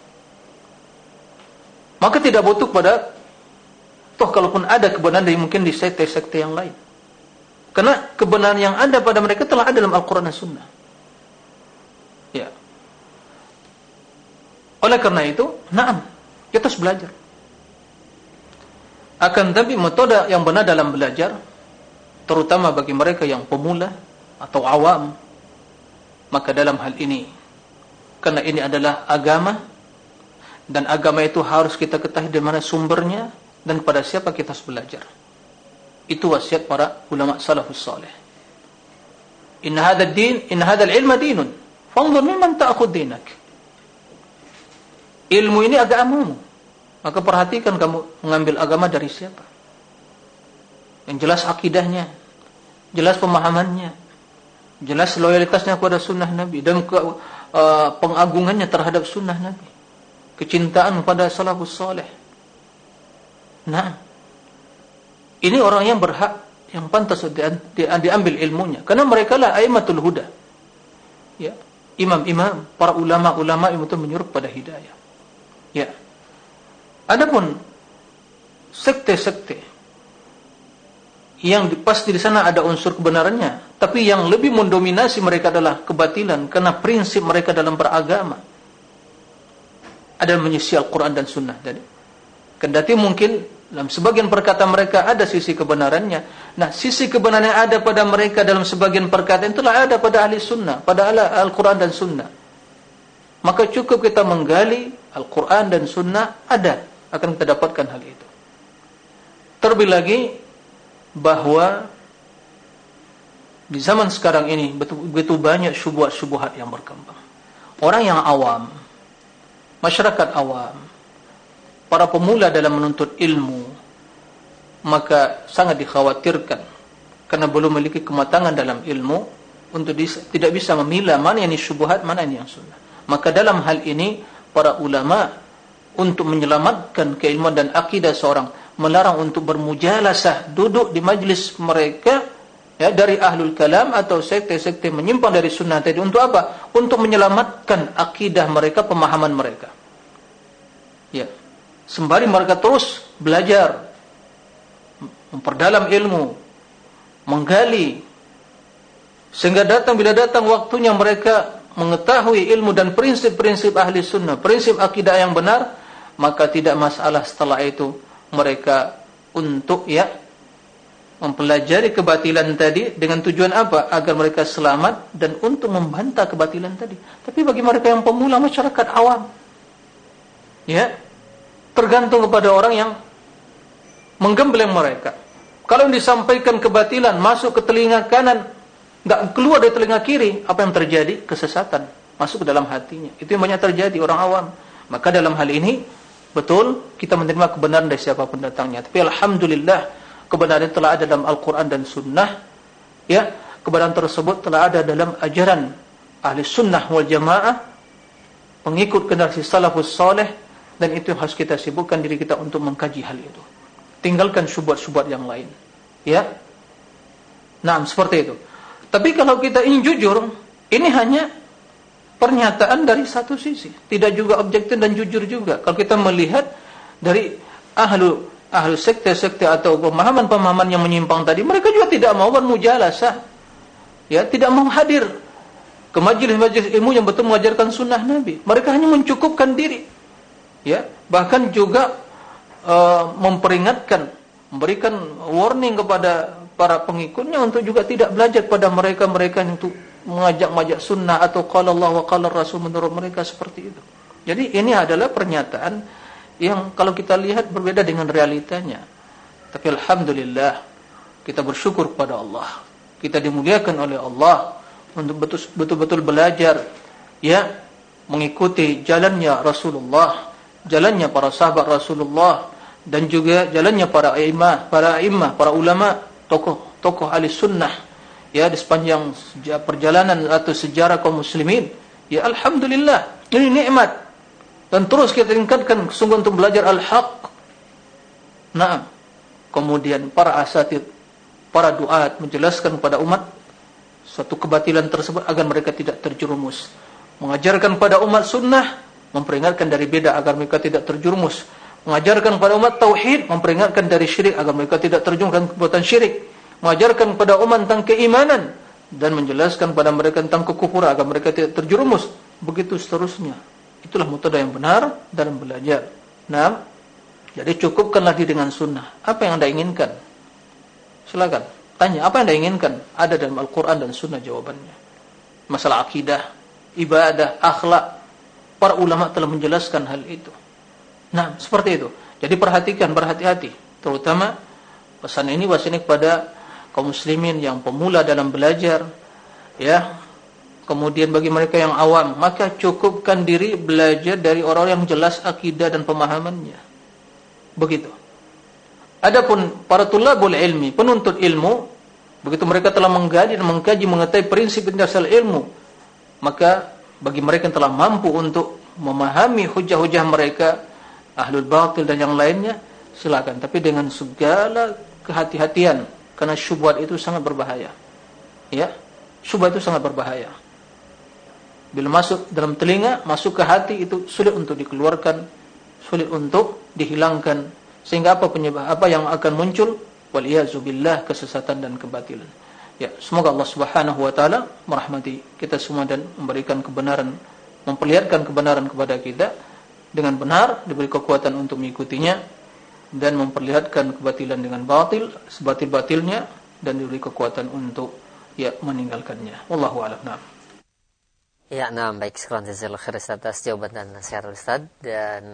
maka tidak butuh pada toh kalaupun ada kebenaran dari mungkin di sekte-sekte yang lain karena kebenaran yang ada pada mereka telah ada dalam Al-Quran dan Sunnah. Ya. Oleh karena itu, naam, kita harus belajar. Akan tapi metode yang benar dalam belajar, terutama bagi mereka yang pemula atau awam, maka dalam hal ini, karena ini adalah agama, dan agama itu harus kita ketahui di mana sumbernya, dan pada siapa kita harus belajar. Itu wasiat para ulama salafus salih. Inna hadha din, inna hadha ilma dinun. Fanzur mimman ta'akhud dinak. Ilmu ini agamamu. Maka perhatikan kamu mengambil agama dari siapa. Yang jelas akidahnya. Jelas pemahamannya. Jelas loyalitasnya kepada sunnah Nabi. Dan ke, uh, pengagungannya terhadap sunnah Nabi. Kecintaan kepada salafus soleh. Nah. Ini orang yang berhak yang pantas di, di, diambil ilmunya karena mereka lah aimatul huda ya imam-imam para ulama-ulama yang betul menyuruh pada hidayah ya adapun sekte-sekte yang pasti di sana ada unsur kebenarannya tapi yang lebih mendominasi mereka adalah kebatilan karena prinsip mereka dalam beragama ada menyisi Al-Quran dan Sunnah jadi kendati mungkin dalam sebagian perkataan mereka ada sisi kebenarannya. Nah, sisi kebenaran yang ada pada mereka dalam sebagian perkataan itulah ada pada ahli sunnah, pada Al-Quran dan sunnah. Maka cukup kita menggali Al-Quran dan sunnah, ada. Akan kita dapatkan hal itu. Terlebih lagi, bahawa di zaman sekarang ini begitu banyak syubuhat-syubuhat yang berkembang. Orang yang awam, masyarakat awam, para pemula dalam menuntut ilmu maka sangat dikhawatirkan karena belum memiliki kematangan dalam ilmu untuk tidak bisa memilah mana yang syubhat mana yang sunnah maka dalam hal ini para ulama untuk menyelamatkan keilmuan dan akidah seorang melarang untuk bermujalasah duduk di majlis mereka ya dari ahlul kalam atau sekte-sekte menyimpang dari sunnah tadi. Untuk apa? Untuk menyelamatkan akidah mereka pemahaman mereka. Ya. Sembari mereka terus belajar memperdalam ilmu menggali sehingga datang bila datang waktunya mereka mengetahui ilmu dan prinsip-prinsip ahli sunnah prinsip akidah yang benar maka tidak masalah setelah itu mereka untuk ya mempelajari kebatilan tadi dengan tujuan apa agar mereka selamat dan untuk membantah kebatilan tadi tapi bagi mereka yang pemula masyarakat awam ya tergantung kepada orang yang menggembleng mereka. Kalau yang disampaikan kebatilan masuk ke telinga kanan, enggak keluar dari telinga kiri, apa yang terjadi? Kesesatan masuk ke dalam hatinya. Itu yang banyak terjadi orang awam. Maka dalam hal ini betul kita menerima kebenaran dari siapapun datangnya. Tapi alhamdulillah kebenaran telah ada dalam Al-Qur'an dan Sunnah. Ya, kebenaran tersebut telah ada dalam ajaran ahli sunnah wal jamaah pengikut generasi salafus saleh dan itu harus kita sibukkan diri kita untuk mengkaji hal itu. Tinggalkan syubhat-syubhat yang lain. Ya. Nah, seperti itu. Tapi kalau kita ingin jujur, ini hanya pernyataan dari satu sisi, tidak juga objektif dan jujur juga. Kalau kita melihat dari ahlu ahlu sekte-sekte atau pemahaman-pemahaman yang menyimpang tadi, mereka juga tidak mau bermujalasah. Ya, tidak mau hadir ke majlis-majlis ilmu yang betul mengajarkan sunnah Nabi. Mereka hanya mencukupkan diri ya bahkan juga uh, memperingatkan memberikan warning kepada para pengikutnya untuk juga tidak belajar pada mereka-mereka yang untuk mengajak-majak sunnah atau qala Allah wa qala Rasul menurut mereka seperti itu. Jadi ini adalah pernyataan yang kalau kita lihat berbeda dengan realitanya. Tapi alhamdulillah kita bersyukur kepada Allah. Kita dimuliakan oleh Allah untuk betul-betul belajar ya mengikuti jalannya Rasulullah jalannya para sahabat Rasulullah dan juga jalannya para imam, para imam, para ulama, tokoh-tokoh ahli sunnah ya di sepanjang perjalanan atau sejarah kaum muslimin. Ya alhamdulillah, ini nikmat. Dan terus kita tingkatkan sungguh untuk belajar al-haq. Nah, kemudian para asatid, para duat menjelaskan kepada umat suatu kebatilan tersebut agar mereka tidak terjerumus. Mengajarkan pada umat sunnah memperingatkan dari beda agar mereka tidak terjerumus mengajarkan kepada umat tauhid memperingatkan dari syirik agar mereka tidak terjerumus ke perbuatan syirik mengajarkan kepada umat tentang keimanan dan menjelaskan pada mereka tentang kekufuran agar mereka tidak terjerumus. Begitu seterusnya. Itulah metode yang benar dalam belajar. Nah jadi cukupkanlah diri dengan sunnah. Apa yang anda inginkan? Silakan. Tanya apa yang anda inginkan? Ada dalam Al-Quran dan sunnah jawabannya. Masalah akidah ibadah akhlak. Para ulama telah menjelaskan hal itu. Nah seperti itu. Jadi perhatikan berhati-hati. Terutama pesan ini ini kepada kaum muslimin yang pemula dalam belajar ya. Kemudian bagi mereka yang awam maka cukupkan diri belajar dari orang yang jelas akidah dan pemahamannya. Begitu. Adapun para tulabul ilmi penuntut ilmu begitu mereka telah mengkaji dan mengkaji mengetahui prinsip dasar ilmu maka bagi mereka yang telah mampu untuk memahami hujah-hujah mereka ahlul batil dan yang lainnya silakan. Tapi dengan segala kehati-hatian karena syubhat itu sangat berbahaya. Ya? Syubhat itu sangat berbahaya. Bila masuk dalam telinga masuk ke hati itu sulit untuk dikeluarkan sulit untuk dihilangkan. Sehingga apa penyebab apa yang akan muncul? Wal iazubillah kesesatan dan kebatilan. Ya semoga Allah Subhanahu wa taala merahmati kita semua dan memberikan kebenaran memperlihatkan kebenaran kepada kita dengan benar diberi kekuatan untuk mengikutinya dan memperlihatkan kebatilan dengan batil sebatil-batilnya dan diberi kekuatan untuk ya meninggalkannya. Wallahu a'lam. Ya, nah baik sekarang jazakallahu khair atas jawaban dan nasihat Ustaz. Dan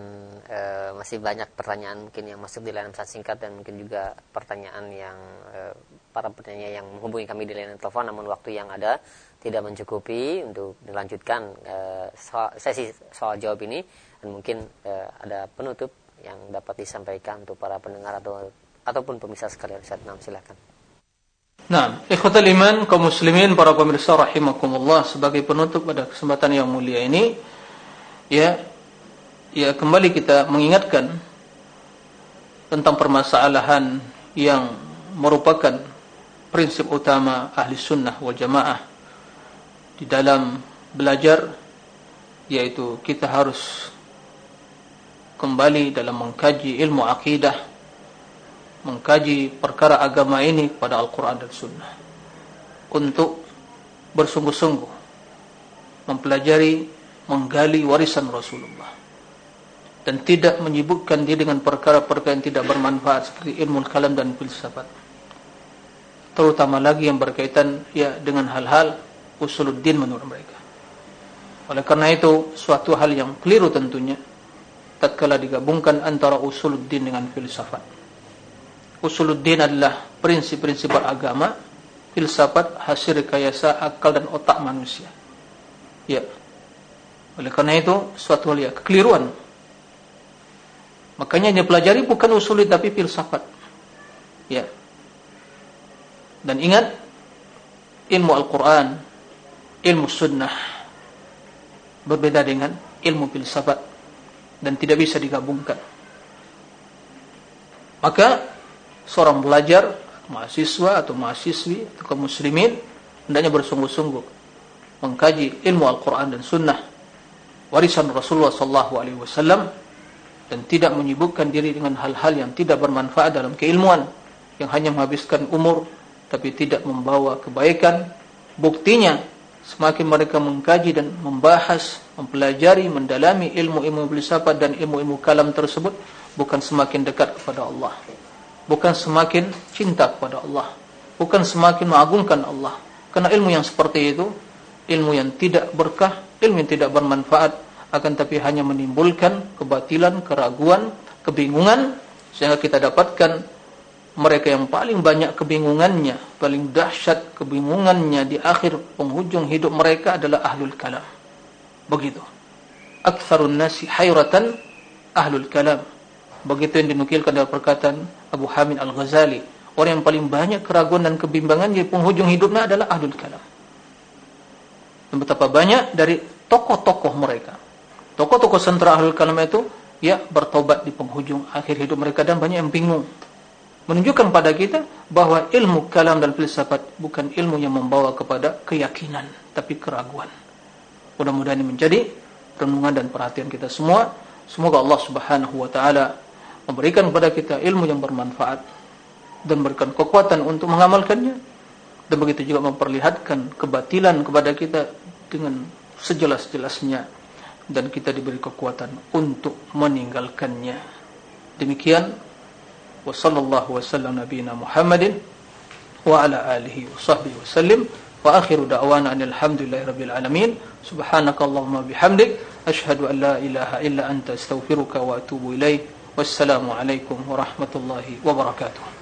e, masih banyak pertanyaan mungkin yang masuk di layanan pesan singkat dan mungkin juga pertanyaan yang e, para penanya yang menghubungi kami di layanan telepon. Namun waktu yang ada tidak mencukupi untuk dilanjutkan e, soal, sesi soal jawab ini. Dan mungkin e, ada penutup yang dapat disampaikan untuk para pendengar atau ataupun pemirsa sekalian Ustaz. Nah, silakan. Nah, ikhwatul iman kaum muslimin para pemirsa rahimakumullah sebagai penutup pada kesempatan yang mulia ini ya ya kembali kita mengingatkan tentang permasalahan yang merupakan prinsip utama ahli sunnah wal jamaah di dalam belajar yaitu kita harus kembali dalam mengkaji ilmu akidah mengkaji perkara agama ini pada Al-Quran dan Sunnah. Untuk bersungguh-sungguh mempelajari menggali warisan Rasulullah. Dan tidak menyibukkan diri dengan perkara-perkara yang tidak bermanfaat seperti ilmu kalam dan filsafat. Terutama lagi yang berkaitan ya dengan hal-hal usuluddin menurut mereka. Oleh karena itu suatu hal yang keliru tentunya tatkala digabungkan antara usuluddin dengan filsafat. Usuluddin adalah prinsip-prinsip beragama, filsafat hasil rekayasa akal dan otak manusia. Ya. Oleh karena itu suatu hal yang kekeliruan. Makanya dia pelajari bukan usulid tapi filsafat. Ya. Dan ingat ilmu Al-Qur'an, ilmu sunnah berbeda dengan ilmu filsafat dan tidak bisa digabungkan. Maka seorang belajar, mahasiswa atau mahasiswi atau kaum muslimin hendaknya bersungguh-sungguh mengkaji ilmu Al-Qur'an dan Sunnah warisan Rasulullah sallallahu alaihi wasallam dan tidak menyibukkan diri dengan hal-hal yang tidak bermanfaat dalam keilmuan yang hanya menghabiskan umur tapi tidak membawa kebaikan buktinya semakin mereka mengkaji dan membahas, mempelajari, mendalami ilmu-ilmu filsafat dan ilmu-ilmu kalam tersebut bukan semakin dekat kepada Allah. Bukan semakin cinta kepada Allah. Bukan semakin mengagungkan Allah. Karena ilmu yang seperti itu ilmu yang tidak berkah, ilmu yang tidak bermanfaat akan tapi hanya menimbulkan kebatilan, keraguan, kebingungan sehingga kita dapatkan mereka yang paling banyak kebingungannya, paling dahsyat kebingungannya di akhir penghujung hidup mereka adalah ahlul kalam. Begitu. Aktsarun nasi hayratan ahlul kalam. Begitu yang dinukilkan dalam perkataan Abu Hamid Al-Ghazali. Orang yang paling banyak keraguan dan kebimbangan di penghujung hidupnya adalah ahlul kalam. Dan betapa banyak dari tokoh-tokoh mereka. Tokoh-tokoh sentra ahlul kalam itu ya bertobat di penghujung akhir hidup mereka dan banyak yang bingung menunjukkan pada kita bahawa ilmu kalam dan filsafat bukan ilmu yang membawa kepada keyakinan tapi keraguan. Mudah-mudahan ini menjadi renungan dan perhatian kita semua. Semoga Allah Subhanahu wa taala memberikan kepada kita ilmu yang bermanfaat dan memberikan kekuatan untuk mengamalkannya. Dan begitu juga memperlihatkan kebatilan kepada kita dengan sejelas-jelasnya. Dan kita diberi kekuatan untuk meninggalkannya. Demikian. Wa sallallahu wasallam nabiyina Muhammadin wa ala alihi wa sahbihi wasallim wa akhiru da'wana alhamdulillahi rabbil alamin. Subhanakallahumma bihamdik. Ashhadu an la ilaha illa anta astaghfiruka wa atubu ilaik wassalamu alaikum warahmatullahi wabarakatuh